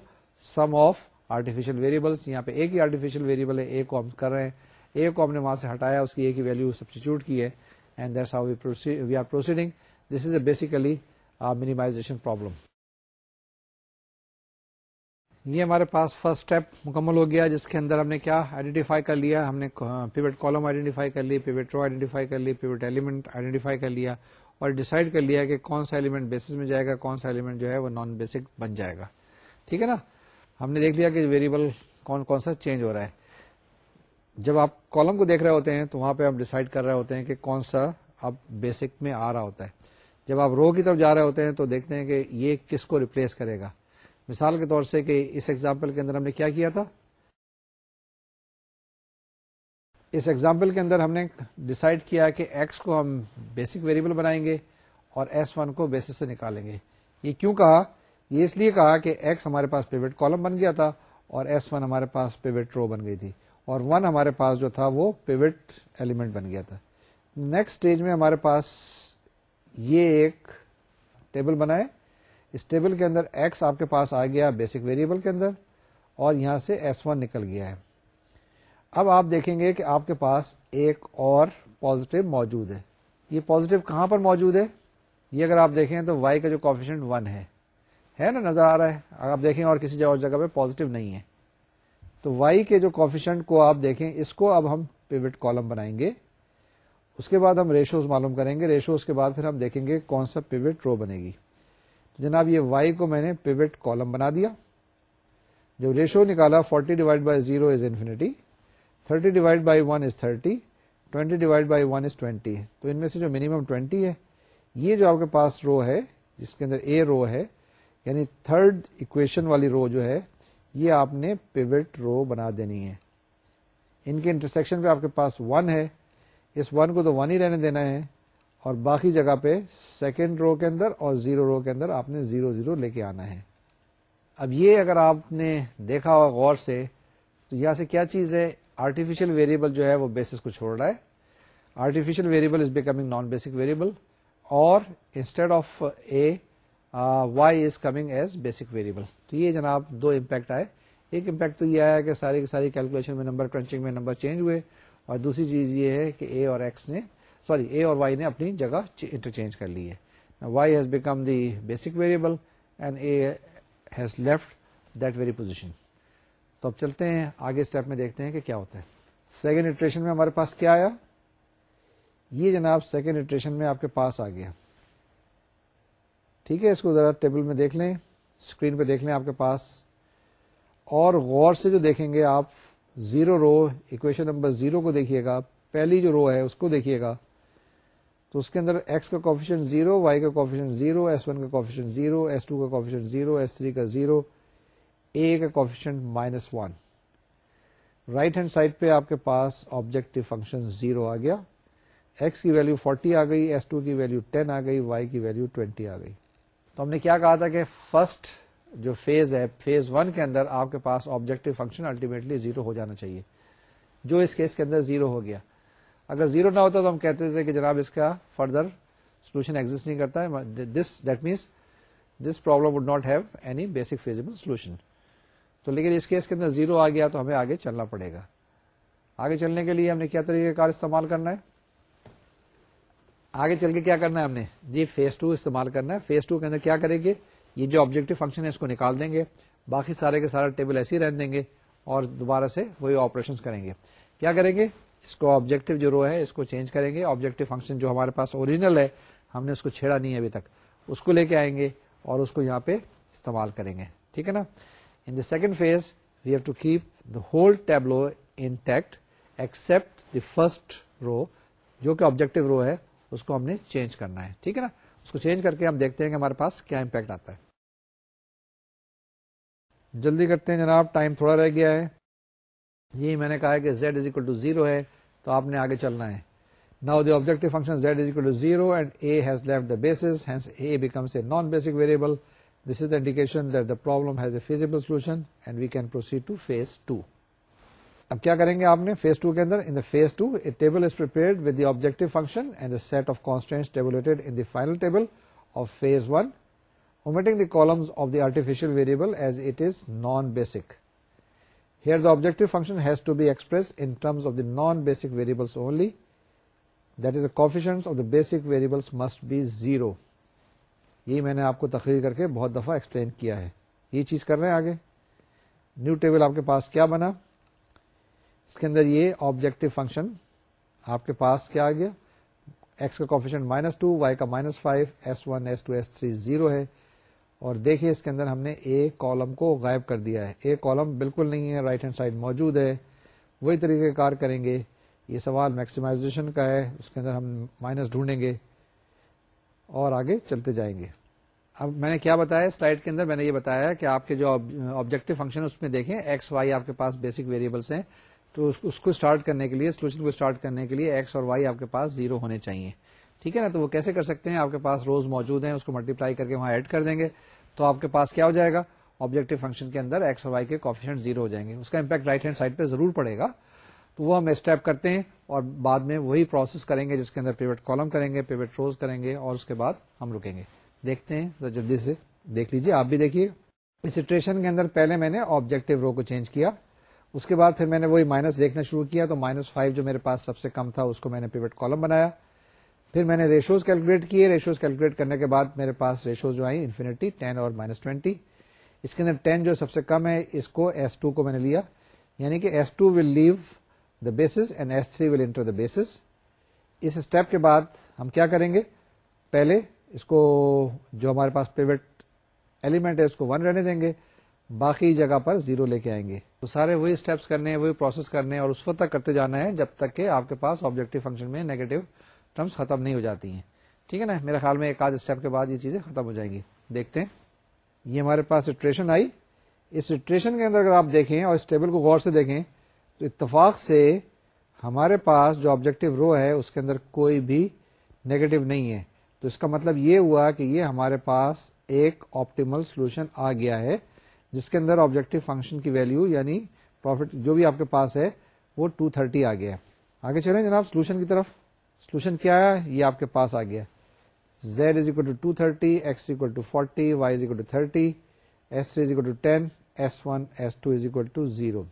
S1: سم آف آرٹیفیشل ویریبلس یہاں پہ ایک ہی آرٹیفیشل ویریبل ہے اے کو ہم کر رہے ہیں۔ اے کو ہم نے وہاں سے ہٹایا، اس کی ایک ہی ویلو سبسٹیچیوٹ کی ہے۔ And that's how we are proceeding this is a basically minimization problem یہ ہمارے پاس فرسٹ اسٹیپ مکمل ہو گیا، جس کے اندر ہم نے کیا؟ آئیڈینٹیفائی کر لیا، ہم نے پیوٹ کالم آئیڈینٹیفائی کر لی پیوٹ رو آئیڈینٹیفائی کر لی پیوٹ ایلیمنٹ آئیڈینٹیفائی کر لیا اور ڈیسائڈ کر لیا کہ کون سا ایلیمنٹ بیسس میں جائے گا، کون سا ایلیمنٹ جو ہے وہ نان بیسک بن جائے گا۔ ٹھیک ہے نا؟ ہم نے دیکھ لیا کہ ویریبل کون کون سا چینج ہو رہا ہے۔ جب آپ کالم کو دیکھ رہے ہوتے ہیں تو وہاں پہ آپ ڈیسائڈ کر رہے ہوتے ہیں کہ کون سا اب بیسک میں آ رہا ہوتا ہے۔ جب آپ رو کی طرف جا رہے ہوتے ہیں تو دیکھتے ہیں کہ یہ کس کو ریپلیس کرے گا۔ مثال کے طور سے کہ اس ایگزامپل کے اندر ہم نے کیا کیا تھا؟ اس ایگزامپل کے اندر ہم نے ڈسائڈ کیا کہ ایکس کو ہم بیسک ویریبل بنائیں گے اور ایس ون کو بیسس سے نکالیں گے۔ یہ کیوں کہا؟ یہ اس لیے کہا کہ ایکس ہمارے پاس پیوٹ کالم بن گیا تھا اور ایس ون ہمارے پاس پیوٹ رو بن گئی تھی اور ون ہمارے پاس جو تھا وہ پیوٹ ایلیمنٹ بن گیا تھا۔ نیکسٹ اسٹیج میں ہمارے پاس یہ ایک ٹیبل بنائے۔ اس ٹیبل کے اندر ایکس آپ کے پاس آ گیا بیسک ویریبل کے اندر اور یہاں سے ایس ون نکل گیا ہے۔ اب آپ دیکھیں گے کہ آپ کے پاس ایک اور پوزیٹو موجود ہے۔ یہ پوزیٹو کہاں پر موجود ہے؟ یہ اگر آپ دیکھیں تو وائی کا جو کوفیشنٹ ون ہے۔ ہے نا؟ نظر آ رہا ہے۔ اگر آپ دیکھیں اور کسی اور جگہ پہ پوزیٹو نہیں ہے۔ تو وائی کے جو کوفیشنٹ کو آپ دیکھیں، اس کو اب ہم پیوٹ کالم بنائیں گے۔ اس کے بعد ہم ریشوز معلوم کریں گے۔ ریشوز کے بعد پھر ہم دیکھیں گے کون سا پیوٹ رو بنے گی۔ جناب، یہ وائی کو میں نے پیوٹ کالم بنا دیا۔ جو ریشو نکالا 40 divide by zero is infinity thirty divide by one is thirty twenty divide by one is twenty تو ان میں سے جو منیمم ٹوینٹی ہے، یہ جو آپ کے پاس رو ہے، جس کے اندر اے رو ہے یعنی تھرڈ اکویشن والی رو جو ہے، یہ آپ نے پیوٹ رو بنا دینی ہے۔ ان کے انٹرسیکشن پہ آپ کے پاس ون ہے، اس ون کو تو ون ہی رہنے دینا ہے۔ اور باقی جگہ پہ سیکنڈ رو کے اندر اور زیرو رو کے اندر آپ نے زیرو زیرو لے کے آنا ہے۔ اب یہ اگر آپ نے دیکھا ہوا غور سے، تو یہاں سے کیا چیز ہے؟ آرٹیفیشل ویریبل جو ہے وہ بیسس کو چھوڑ رہا ہے۔ Artificial variable is becoming non basic variable اور instead of A Y is coming as basic variable تو یہ جناب دو امپیکٹ آئے۔ ایک امپیکٹ تو یہ آیا کہ ساری کی ساری کیلکولیشن میں نمبر کرنچنگ میں نمبر چینج ہوئے۔ اور دوسری چیز یہ ہے کہ اے اور ایکس نے سوری اے اور وائی نے اپنی جگہ انٹرچینج کر لی ہے۔ Y has become the basic variable and A has left that very position تو اب چلتے ہیں، آگے اسٹیپ میں دیکھتے ہیں کہ کیا ہوتا ہے۔ سیکنڈ اٹریشن میں ہمارے پاس کیا آیا؟ یہ جناب سیکنڈ اٹریشن میں آپ کے پاس آ گیا۔ ٹھیک ہے، اس کو ذرا ٹیبل میں دیکھ لیں۔ اسکرین پہ دیکھ لیں آپ کے پاس۔ اور غور سے جو دیکھیں گے آپ zero row equation number zero کو دیکھیے گا۔ پہلی جو رو ہے، اس کو دیکھیے گا۔ تو اس کے اندر ایکس کا کوفیشن زیرو وائی کا کوفیشن زیرو ایس ون کا کوفیشن زیرو ایس ٹو کا کوفیشن زیرو ایس تھری کا زیرو اے کا coefficient minus one right hand side پہ آپ کے پاس آبجیکٹو فنکشن زیرو آ گیا. ایکس کی ویلو فورٹی آ گئی ایس ٹو کی ویلو ٹین آ گئی وائی کی ویلو ٹوینٹی آ گئی. تو ہم نے کیا کہا تھا کہ فرسٹ جو فیز ہے فیز ون کے اندر آپ کے پاس آبجیکٹو فنکشن الٹیمیٹلی زیرو ہو جانا چاہیے. جو اس کیس کے اندر زیرو ہو گیا. اگر زیرو نہ ہوتا تو ہم کہتے تھے کہ جناب اس کا فردر سولوشن ایگزٹ نہیں کرتا۔ ہے this that means this problem would not have any basic feasible solution تو لیکن اس کیس کے اندر زیرو آ گیا تو ہمیں آگے چلنا پڑے گا۔ آگے چلنے کے لیے ہم نے کیا طریقہ کار استعمال کرنا ہے؟ آگے چل کے کیا کرنا ہے ہم نے؟ جی فیس ٹو استعمال کرنا ہے۔ فیس ٹو کے اندر کیا کریں گے؟ یہ جو آبجیکٹو فنکشن ہے اس کو نکال دیں گے۔ باقی سارے کے سارے ٹیبل ایسے ہی رہن دیں گے اور دوبارہ سے وہی آپریشن کریں گے۔ کیا کریں گے؟ اس کو آبجیکٹو جو رو ہے، اس کو چینج کریں گے۔ آبجیکٹو فنکشن جو ہمارے پاس اوریجنل ہے، ہم نے اس کو چھیڑا نہیں ہے ابھی تک۔ اس کو لے کے آئیں گے اور اس کو یہاں پہ استعمال کریں گے۔ ٹھیک ہے نا؟ In the second phase we have to keep the whole tableau intact except the first row جو کہ آبجیکٹو رو ہے، اس کو ہم نے چینج کرنا ہے۔ ٹھیک ہے نا؟ اس کو چینج کر کے ہم دیکھتے ہیں کہ ہمارے پاس کیا امپیکٹ آتا ہے۔ جلدی کرتے ہیں جناب ٹائم تھوڑا رہ گیا ہے۔ یہی میں نے کہا ہے کہ Z is equal to zero ہے، تو آپ نے آگے چلنا ہے۔ Now the objective function Z is equal to zero and A has left the basis hence A becomes a non basic variable this is the indication that the problem has a feasible solution and we can proceed to phase two اب کیا کریں گے آپ نے؟ Phase two کے اندر in the phase two a table is paired with the objective function and the set of constant in the final table of phase one omitting the columns of the artificial variable as it is non-basic. Here the objective function has to be expressed in terms of the non-basic variables only. That is the coefficients of the basic variables must be zero. یہی میں نے آپ کو تقریر کر کے بہت دفعہ ایکسپلین کیا ہے۔ یہ چیز کر رہے ہیں آگے۔ نیو ٹیبل آپ کے پاس کیا بنا؟ اس کے اندر یہ آبجیکٹو فنکشن آپ کے پاس کیا آ گیا؟ ایکس کا کوفیشن مائنس ٹو وائی کا minus five S one S two S three zero ہے۔ اور دیکھیے اس کے اندر ہم نے اے کالم کو غائب کر دیا ہے۔ اے کالم بالکل نہیں ہے رائٹ ہینڈ سائڈ موجود ہے۔ وہی طریقے کار کریں گے۔ یہ سوال میکسیمائزیشن کا ہے، اس کے اندر ہم مائنس ڈھونڈیں گے اور آگے چلتے جائیں گے۔ اب میں نے کیا بتایا سلائڈ کے اندر؟ میں نے یہ بتایا کہ آپ کے جو آبجیکٹو فنکشن اس میں دیکھیں ایکس وائی آپ کے پاس بیسک ویریبلس ہیں، تو اس کو اسٹارٹ کرنے کے لیے سولوشن کو اسٹارٹ کرنے کے لیے ایکس اور وائی آپ کے پاس زیرو ہونے چاہیے۔ ٹھیک ہے نا؟ تو وہ کیسے کر سکتے ہیں؟ آپ کے پاس روز موجود ہیں، اس کو ملٹیپلائی کر کے وہاں ایڈ کر دیں گے، تو آپ کے پاس کیا ہو جائے گا؟ آبجیکٹو فنکشن کے اندر ایکس اور وائی کے کوفیشنٹ زیرو ہو جائیں گے۔ اس کا امپیکٹ رائٹ ہینڈ سائڈ پہ ضرور پڑے گا۔ تو وہ ہم اسٹیپ کرتے ہیں اور بعد میں وہی پروسیس کریں گے جس کے اندر پیوٹ کالم کریں گے پیوٹ روز کریں گے اور اس کے بعد ہم رکیں گے۔ دیکھتے ہیں جلدی سے دیکھ لیجیے آپ بھی دیکھیے۔ اس سچویشن کے اندر پہلے میں نے آبجیکٹو رو کو چینج کیا، اس کے بعد پھر میں نے وہی مائنس دیکھنا شروع کیا، تو مائنس فائیو جو میرے پاس سب سے کم تھا، اس کو میں نے پیوٹ کالم بنایا۔ پھر میں نے ریشوز کیلکولیٹ کیے۔ ریشوز کیلکولیٹ کرنے کے بعد میرے پاس ریشوز جو آئی انفینٹی، ٹین اور مائنس ٹوینٹی۔ اس کے اندر ٹین جو سب سے کم ہے، اس کو ایس ٹو کو میں نے لیا۔ یعنی کہ S two will leave the basis and S three will enter the basis. Us step کے بعد ہم کیا کریں گے؟ پہلے اس کو جو ہمارے پاس پیوٹ ایلیمنٹ ہے، اس کو ون رہنے دیں گے۔ باقی جگہ پر زیرو لے کے آئیں گے۔ تو سارے وہی اسٹیپس کرنے وہی پروسیس کرنے اور اس وقت تک کرتے جانا ہے جب تک کہ آپ کے پاس آبجیکٹو فنکشن میں نیگیٹو ٹرمس ختم نہیں ہو جاتی ہیں۔ ٹھیک ہے نا؟ میرے خیال میں ایک آدھ اسٹیپ کے بعد یہ چیزیں ختم ہو جائیں گی۔ دیکھتے ہیں۔ یہ ہمارے پاس سچویشن آئی۔ اس سچویشن کے اندر اگر آپ دیکھیں اور اس ٹیبل کو غور سے دیکھیں، تو اتفاق سے ہمارے پاس جو آبجیکٹو رو ہے، اس کے اندر کوئی بھی نیگیٹو نہیں ہے۔ تو اس کا مطلب یہ ہوا کہ یہ ہمارے پاس ایک آپٹیمل سولوشن آ گیا ہے، جس کے اندر آبجیکٹو فنکشن کی ویلو یعنی پروفٹ جو بھی آپ کے پاس ہے، وہ 230 آ گیا۔ آگے چلیں جناب سولوشن کی طرف۔ سولوشن کیا ہے یہ آپ کے پاس آ گیا Z is equal to two thirty X equal to forty Y is equal to thirty S three is equal to ten S one S two is equal to zero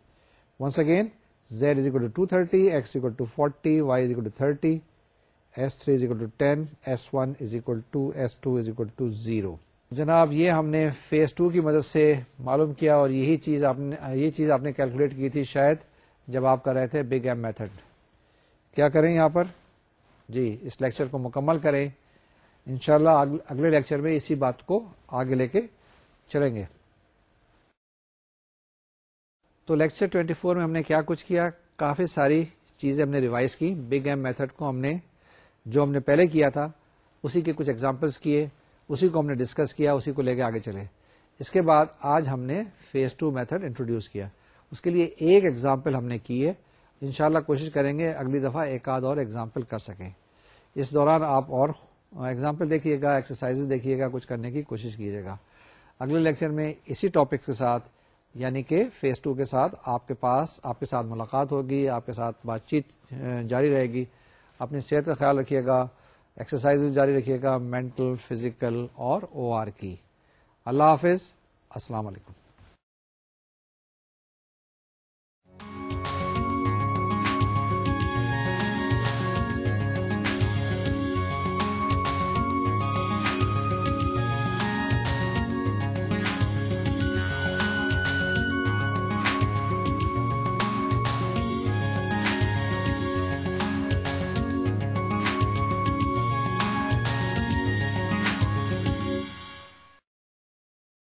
S1: once again Z is equal to two thirty X equal to forty Y is equal to thirty S three is equal to ten S one is equal to S two is equal to zero جناب یہ ہم نے phase to کی مدد سے معلوم کیا اور یہی چیز آپ نے یہ چیز آپ نے کیلکولیٹ کی تھی شاید جب آپ کر رہے تھے بگ ایم میتھڈ کیا کریں یہاں پر جی اس لیکچر کو مکمل کریں۔ انشاءاللہ اگلے لیکچر میں اسی بات کو آگے لے کے چلیں گے۔ تو لیکچر 24 میں ہم نے کیا کچھ کیا؟ کافی ساری چیزیں ہم نے ریوائز کی۔ بگ ایم میتھڈ کو ہم نے، جو ہم نے پہلے کیا تھا، اسی کے کچھ ایگزامپلس کیے، اسی کو ہم نے ڈسکس کیا، اسی کو لے کے آگے چلے اس کے بعد آج ہم نے فیز ٹو میتھڈ انٹروڈیوس کیا۔ اس کے لیے ایک ایگزامپل ہم نے کی ہے۔ انشاءاللہ کوشش کریں گے اگلی دفعہ ایک آدھ اور ایگزامپل کر سکیں۔ اس دوران آپ اور ایگزامپل دیکھیے گا ایکسرسائز دیکھیے گا، کچھ کرنے کی کوشش کیجیے گا۔ اگلے لیکچر میں اسی ٹاپک کے ساتھ یعنی کہ فیز ٹو کے ساتھ آپ کے پاس، آپ کے ساتھ ملاقات ہوگی، آپ کے ساتھ بات چیت جاری رہے گی۔ اپنی صحت کا خیال رکھیے گا ایکسرسائز جاری رکھیے گا مینٹل فزیکل اور او آر کی۔ اللہ حافظ، السلام علیکم۔